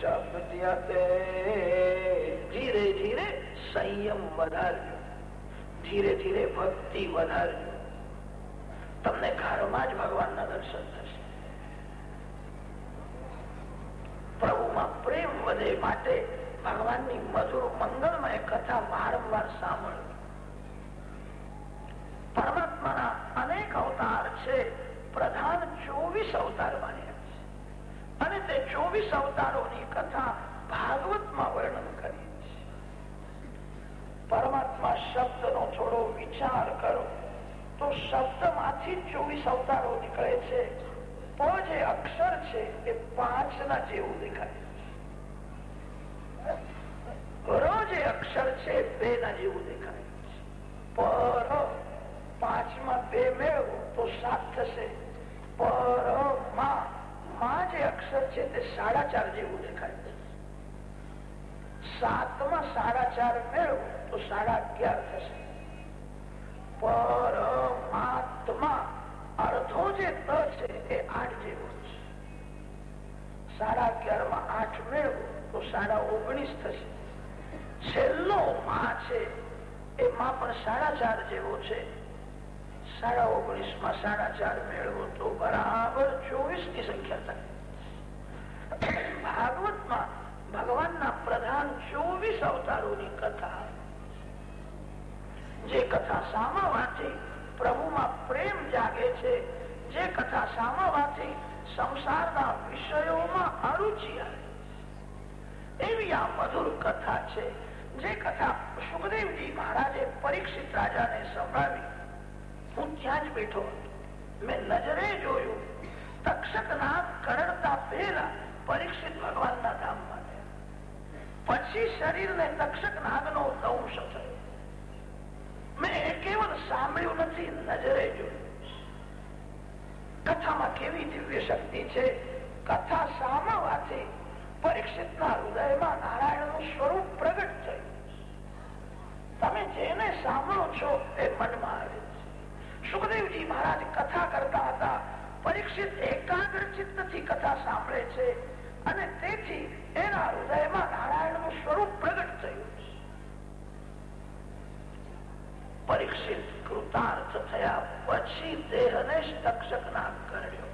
શબ્દયતે ધીરે ધીરે સંયમ વધારજો ધીરે ધીરે ભક્તિ વધારજો તમને ઘરમાં જ ભગવાનના દર્શન થશે. પ્રભુમાં પ્રેમ વધે માટે ભગવાનની મધુર મંગલમય કથા વારંવાર સાંભળવી પરમાત્માના અનેક અવતાર છે. પ્રધાન ચોવીસ અવતાર માન્યા છે તે ચોવીસ અવતારોની કથા ભાગવતમાં વર્ણન કરી છે. પરમાત્મા શબ્દ થોડો વિચાર કરો. તો શબ્દમાંથી ચોવીસ અવતારો નીકળે છે. પ જે અક્ષર છે એ પાંચ ના જેવું દેખાય. ર અક્ષર છે બે ના જેવું દેખાય પર પાંચમાં બે મેળવો તો સાત થશે. પર જે અક્ષર છે તે સાડા ચાર જેવું દેખાય સાતમાં સાડા ચાર મેળવો તો સાડા અગિયાર થશે. પરમાત્મા અડધો જે ત છે એ આઠ જેવો છે. સાડા અગિયારમાં આઠ મેળવો તો સાડા ઓગણીસ થશે. છેલ્લો માં છે એ માં પણ સાડા ચાર જેવો છે. સાડા ઓગણીસમાં સાડા ચાર મેળવો તો બરાબર ચોવીસની સંખ્યા થાય. ભાગવતમાં ભગવાનના પ્રધાન ચોવીસ અવતારોની કથા. જે કથા સાંભળવાથી પ્રભુમાં પ્રેમ જાગે છે, જે કથા સાંભળવાથી સંસારના વિષયોમાં અરુચિ આવે. એવી આ મધુર કથા છે, જે કથા સુખદેવજી મહારાજે પરીક્ષિત રાજાને સંભળાવી. હું ત્યાં જ બેઠો. મેં નજરે જોયું. તક્ષક નાગ કરડતા પહેલા પરીક્ષિત ભગવાનના ધામમાં પછી શરીરને તક્ષક નાગનો દંશ થયો. મેં કેવલ સાંભળ્યું નથી, નજરે જોયું. કથામાં કેવી દિવ્ય શક્તિ છે? કથા સાંભળવાથી પરીક્ષિતના હૃદયમાં નારાયણનું સ્વરૂપ પ્રગટ થયું. તમે જેને સાંભળો છો એ મનમાં આવે. સુખદેવજી મહારાજ કથા કરતા હતા. પરીક્ષિત એકાગ્ર ચિત્તથી કથા સાંભળે છે અને તેથી એના હૃદયમાં નારાયણનું સ્વરૂપ પ્રગટ થયું પરીક્ષિત કૃતાર્થ થયા પછી દેહને તક્ષક નામ કર્યો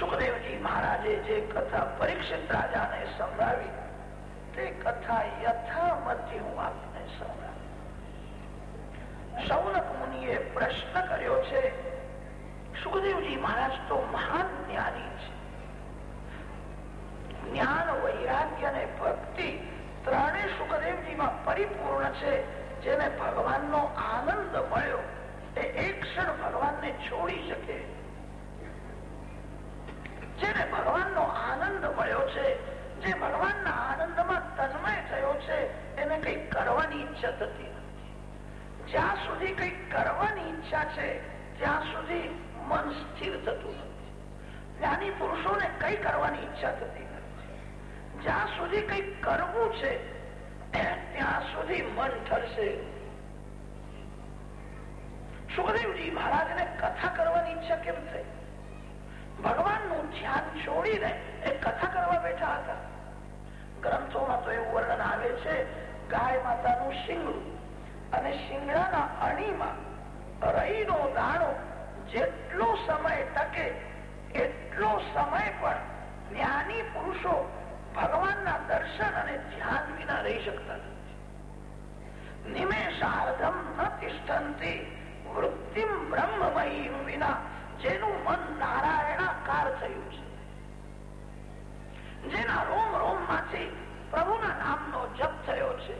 સુખદેવજી મહારાજે જે કથા પરીક્ષિત રાજાને સંભળાવી, તે કથા યથામતી હું આપને સંભળાવી. સૌનક મુનિએ પ્રશ્ન કર્યો છે, સુખદેવજી મહારાજ તો મહાન જ્ઞાની છે. જ્ઞાન, વૈરાગ્ય અને ભક્તિ ત્રણે સુખદેવજીમાં પરિપૂર્ણ છે, જેને ભગવાનનો આનંદ મળ્યો એ એક ક્ષણ ભગવાનને છોડી શકે. જેને ભગવાનનો આનંદ મળ્યો છે, જે ભગવાનના આનંદમાં તન્મય થયો છે, એને કઈ કરવાની ઈચ્છા થતી જ્યાં સુધી કઈ કરવાની ઈચ્છા છે, ત્યાં સુધી મન સ્થિર થતું નથી. જ્ઞાની પુરુષોને કઈ કરવાની ઈચ્છા થતી જ્યાં સુધી કઈ કરવું છે, ત્યાં સુધી મન ઠરશે. સુખદેવજી મહારાજને કથા કરવાની ઈચ્છા કેમ થઈ? ભગવાનનું ધ્યાન છોડીને એ કથા કરવા બેઠા હતા. ગ્રંથોમાં તો એવું વર્ણન આવે છે, ગાય માતાનું શિંગડું. અને શિંગડાના અણીમાં રહીનો દાણો જેટલો સમય ટકે, એટલો સમય પણ જ્ઞાની પુરુષો ભગવાનના દર્શન અને ધ્યાન વિના રહી શકતા નથી. નિમેષાર્ધમ ન વિના જેનું મન નારાયણાકાર થયું છે. જેના રોમ રોમમાંથી પ્રભુના નામનો જપ થયો છે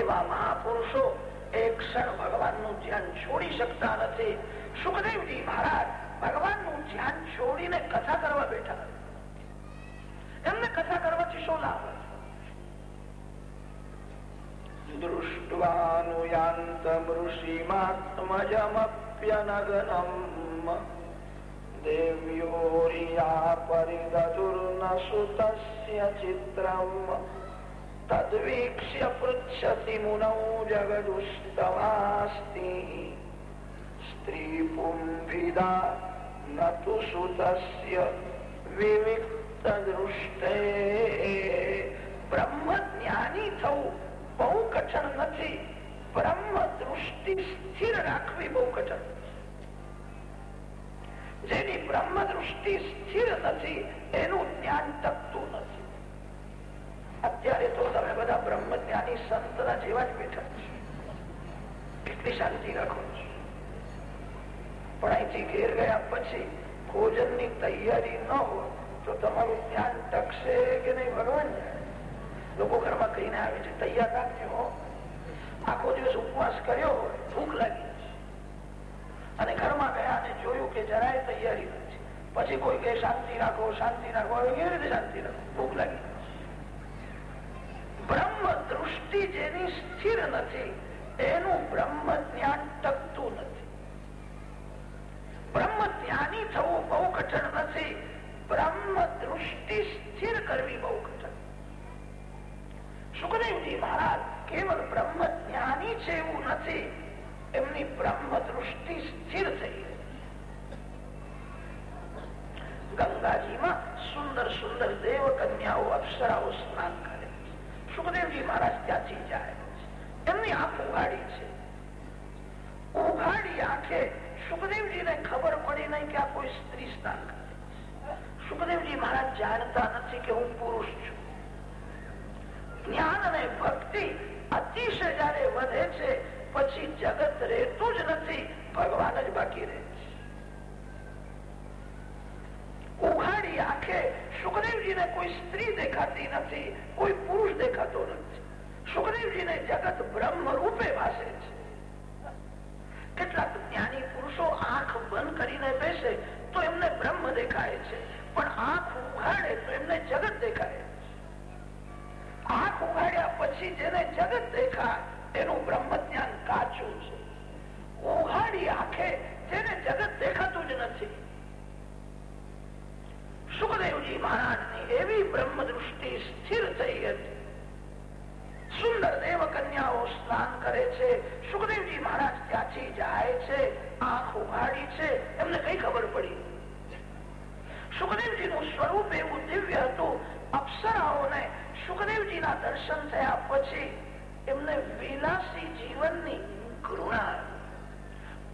એવા મહાપુરુષો એક ક્ષણ ભગવાનનું ધ્યાન છોડી શકતા નથી. સુખદેવજી મહારાજ, ભગવાનનું ધ્યાન છોડીને કથા કરવા બેઠા. એમને કથા કરવાથી શું લાભ? તદ્વીક્ષ્ય પૃચ્છતિ મુનૌ જગદુસ્તવાસ્તિ જેની બ્રહ્મ દૃષ્ટિ સ્થિર નથી એનું જ્ઞાન તકતું નથી અત્યારે તો તમે બધા બ્રહ્મ જ્ઞાની સંતના જેવા જ બેઠા છે કેટલી શાંતિ રાખો પણ અહીંથી ઘેર ગયા પછી ભોજનની તૈયારી ન હોય તો તમારું ધ્યાન ટકશે કે નહીં ભગવાન? લોકો ઘરમાં કહીને આવે છે, તૈયાર રાખજો આખો દિવસ ઉપવાસ કર્યો હોય, ભૂખ લાગી અને ઘરમાં ગયા અને જોયું કે જરાય તૈયારી નથી. પછી કોઈ કે શાંતિ રાખો શાંતિ રાખો. હવે કેવી રીતે શાંતિ રાખો? ભૂખ લાગી બ્રહ્મ દૃષ્ટિ જેની સ્થિર નથી, એનું બ્રહ્મ જ્ઞાન ટકતું નથી. બ્રહ્મ જ્ઞાની થવું બહુ કઠણ નથી. બ્રહ્મ દૃષ્ટિ સ્થિર કરવી બહુ કઠણ. સુખદેવજી મહારાજ કેવલ બ્રહ્મ જ્ઞાની છે એવું નથી. એમની બ્રહ્મ દૃષ્ટિ સ્થિર થઈ ગંગાજીમાં સુંદર સુંદર દેવ કન્યાઓ અપ્સરાઓ સ્નાન કરે સુખદેવજી મહારાજ પછી જગત રહેતું જ નથી. ભગવાન જ બાકી રહે છે. ઉઘાડી આંખે સુખદેવજીને કોઈ સ્ત્રી દેખાતી નથી, કોઈ પુરુષ દેખાતો નથી. સુખદેવજીને જગત બ્રહ્મ રૂપે વાસે છે. કેટલાક જ્ઞાની પુરુષો આંખ બંધ કરીને બેસે તો એમને બ્રહ્મ દેખાય છે. પણ આંખ ઉઘાડે તો એમને જગત દેખાય આંખ ઉઘાડ્યા પછી જેને જગત દેખાય એનું બ્રહ્મ જ્ઞાન કાચું છે. ઉઘાડી આંખે જેને જગત દેખાતું જ નથી. સુખદેવજી મહારાજની એવી બ્રહ્મ દ્રષ્ટિ સ્થિર થઈ હતી. સુંદર દેવ કન્યાઓ સ્નાન કરે છે. સુખદેવજી મહારાજ ત્યાંથી જાય છે. આંખ ઉઘાડી છે. એમને કઈ ખબર પડી? સુખદેવજી નું સ્વરૂપ એવું દિવ્ય હતું. અપ્સરાઓને સુખદેવજીના દર્શન થયા પછી એમને વિલાસી જીવનની ઘૃણા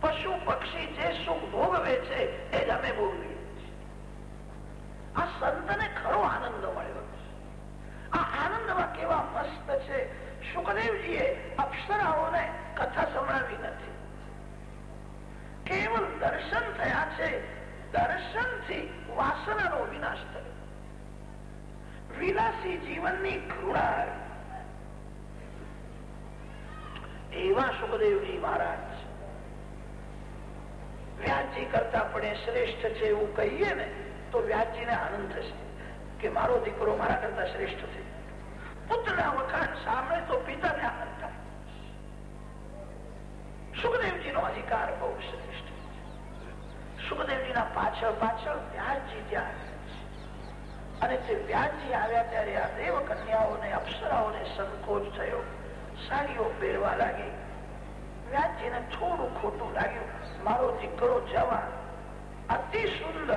પશુ પક્ષી જે સુખ ભોગવે છે, એ જ અમે ભોગવીએ આ સંતને ખરો આનંદ મળ્યો આ આનંદમાં કેવા મસ્ત છે. સુખદેવજીએ અપ્સરાઓને કથા સંભળાવી નથી. કેવલ દર્શન થયા છે. દર્શનથી વાસનાનો વિનાશ થયો. વિલાસી જીવનની ઘૃણા એવા સુખદેવજી મહારાજ. વ્યાસજી કરતા પણ શ્રેષ્ઠ છે એવું કહીએ ને, તો વ્યાસજીને આનંદ થશે કે મારો દીકરો મારા કરતા શ્રેષ્ઠ છે. પુત્રના વખાણ સાંભળે તો પિતાને આનંદ થાય. સુખદેવજીનો અધિકાર બહુ શ્રેષ્ઠ સુખદેવજીના પાછળ પાછળ વ્યાસજી ત્યાં અને તે વ્યાસજી આવ્યા ત્યારે આ દેવ કન્યાઓને અપ્સરાઓને સંકોચ થયો. સાડીઓ પહેરવા લાગી. વ્યાસજીને થોડું ખોટું લાગ્યું. મારો દીકરો જવા અતિ સુંદર.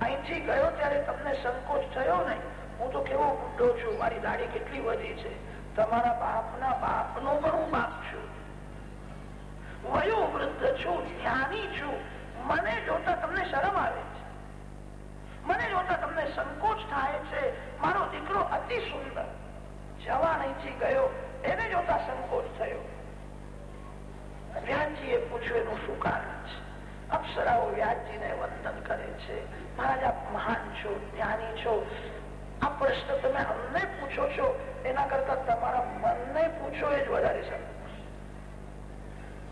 અહીંથી ગયો ત્યારે તમને સંકોચ થયો નહીં. હું તો કેવો બુઢો છું. મારી દાઢી કેટલી વધી છે. તમારા બાપના બાપનો પણ હું બાપ છું. વયો વૃદ્ધ છું, જ્ઞાની છું. મને જોતા તમને શરમ આવે છે. મને જોતા તમને સંકોચ થાય છે. મારો દીકરો અતિ સુંદર. જવાન અહીંથી ગયો. એને જોતા સંકોચ થયો વ્યાસજીએ પૂછ્યું એનું શું કારણ છે અપ્સરાઓ વ્યાસજીને વંદન કરે છે મહારાજ આપ મહાન છો જ્ઞાની છો આ પ્રશ્ન તમે અમને પૂછો છો એના કરતા તમારા મનને પૂછો એ જ વધારે સારું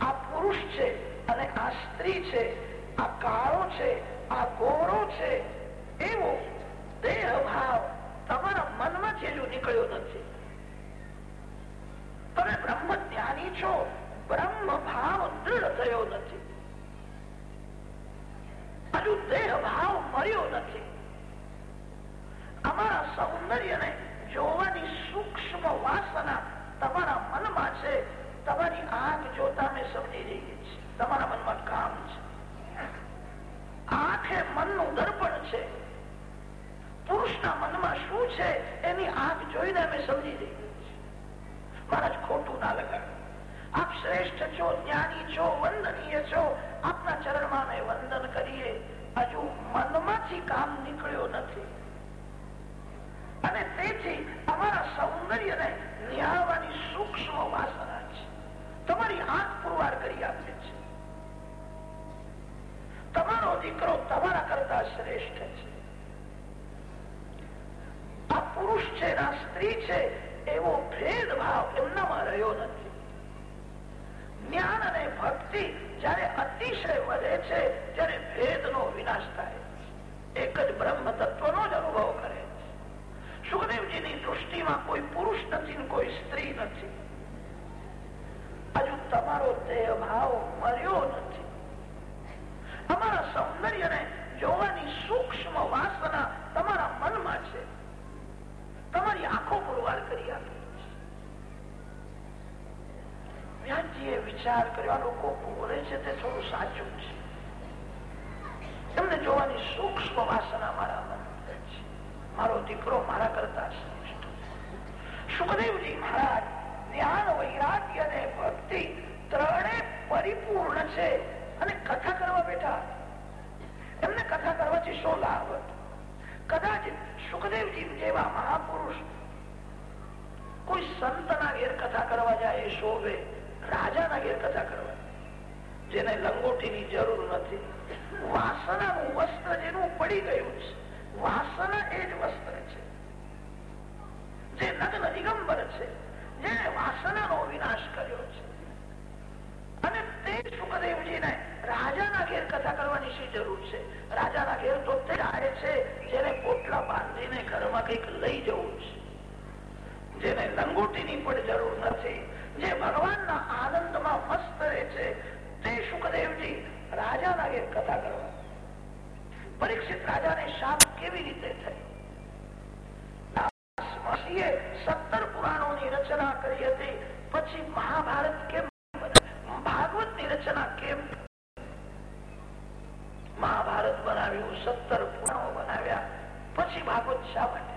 આ પુરુષ છે અને આ સ્ત્રી છે આ કાળો છે આ ગોરો છે એવો દેહ ભાવ તમારા મનમાંથી હજુ નીકળ્યો નથી તમે બ્રહ્મ જ્ઞાની છો. બ્રહ્મ ભાવ દૃઢ થયો નથી. હજુ દેહ ભાવ મળ્યો નથી. અમારા સૌંદર્યને જોવાની સૂક્ષ્મ વાસના તમારા મનમાં છે. તમારી આંખ જોતા મેં સમજી જઈએ છીએ. તમારા મનમાં કામ છે. આંખ એ મનનું દર્પણ છે. પુરુષના મનમાં શું છે એની આંખ જોઈને અમે સમજી જઈએ મહારાજ ખોટું ના લગાડ. આપ શ્રેષ્ઠ છો, જ્ઞાની છો, વંદનીય છો. આપના ચરણમાં વંદન કરીએ. હજુ મનમાંથી કામ નીકળ્યો નથી. અને તેથી અમારા સૌંદર્યને નિહાળવાની સૂક્ષ્મ વાસના છે. તમારી આંખ પુરવાર કરી આપે છે. તમારો દીકરો તમારા કરતા શ્રેષ્ઠ છે. આ પુરુષ છે આ સ્ત્રી છે એવો ભેદભાવ એમનામાં રહ્યો નથી. જ્ઞાન અને ભક્તિ જયારે અતિશય વધે છે, ત્યારે ભેદનો વિનાશ થાય. એક જ બ્રહ્મ તત્વનો જ અનુભવ કરે સુખદેવજીની દૃષ્ટિમાં કોઈ પુરુષ નથી કોઈ સ્ત્રી નથી. હજુ તમારો દેહ ભાવ મર્યો નથી. અમારા સૌંદર્યને જોવાની સૂક્ષ્મ વાસના તમારા મનમાં છે તમારી આંખો પુરવાર કરી આપી વ્યાસજીએ વિચાર કર્યો લોકો બોલે છે તે થોડું સાચું છે. એમને જોવાની સૂક્ષ્મ વાસના મારા મન છે. મારો દીકરો મારા કરતા શ્રેષ્ઠ સુખદેવજી મહારાજ, જ્ઞાન, વૈરાગ્ય અને ભક્તિ ત્રણે પરિપૂર્ણ છે અને કથા કરવા બેઠા. એમને કથા કરવાથી શું લાભ હતો? કદાચ સુખદેવજી જેવા મહાપુરુષ કોઈ સંતના ઘેર કથા કરવા જાય એ શોભે રાજાના ઘેર કથા કરવા. જેને લંગોટીની જરૂર નથી. વાસનાનું વસ્ત્ર જેનું પડી ગયું છે. વાસના એ જ વસ્ત્ર છે. જે નગ્ન દિગંબર છે. જેને વાસનાનો વિનાશ કર્યો છે. અને તે સુખદેવજીને રાજાના ઘેર કથા કરવાની શી જરૂર છે? રાજાના ઘેર તો તે આવે છે, જેને પોટલા બાંધીને ઘરમાં કંઈક લઈ જવું છે. જેને લંગોટીની પણ જરૂર નથી. જે ભગવાનના આનંદમાં મસ્ત રહે છે, તે સુખદેવજી રાજાના એક કથા કરવા પરીક્ષિત રાજાને શાપ કેવી રીતે થઈ પુરાણો ની રચના કરી હતી, પછી મહાભારત કેમ ભાગવતની રચના કેમ? મહાભારત બનાવ્યું, સત્તર પુરાણો બનાવ્યા, પછી ભાગવત શા માટે?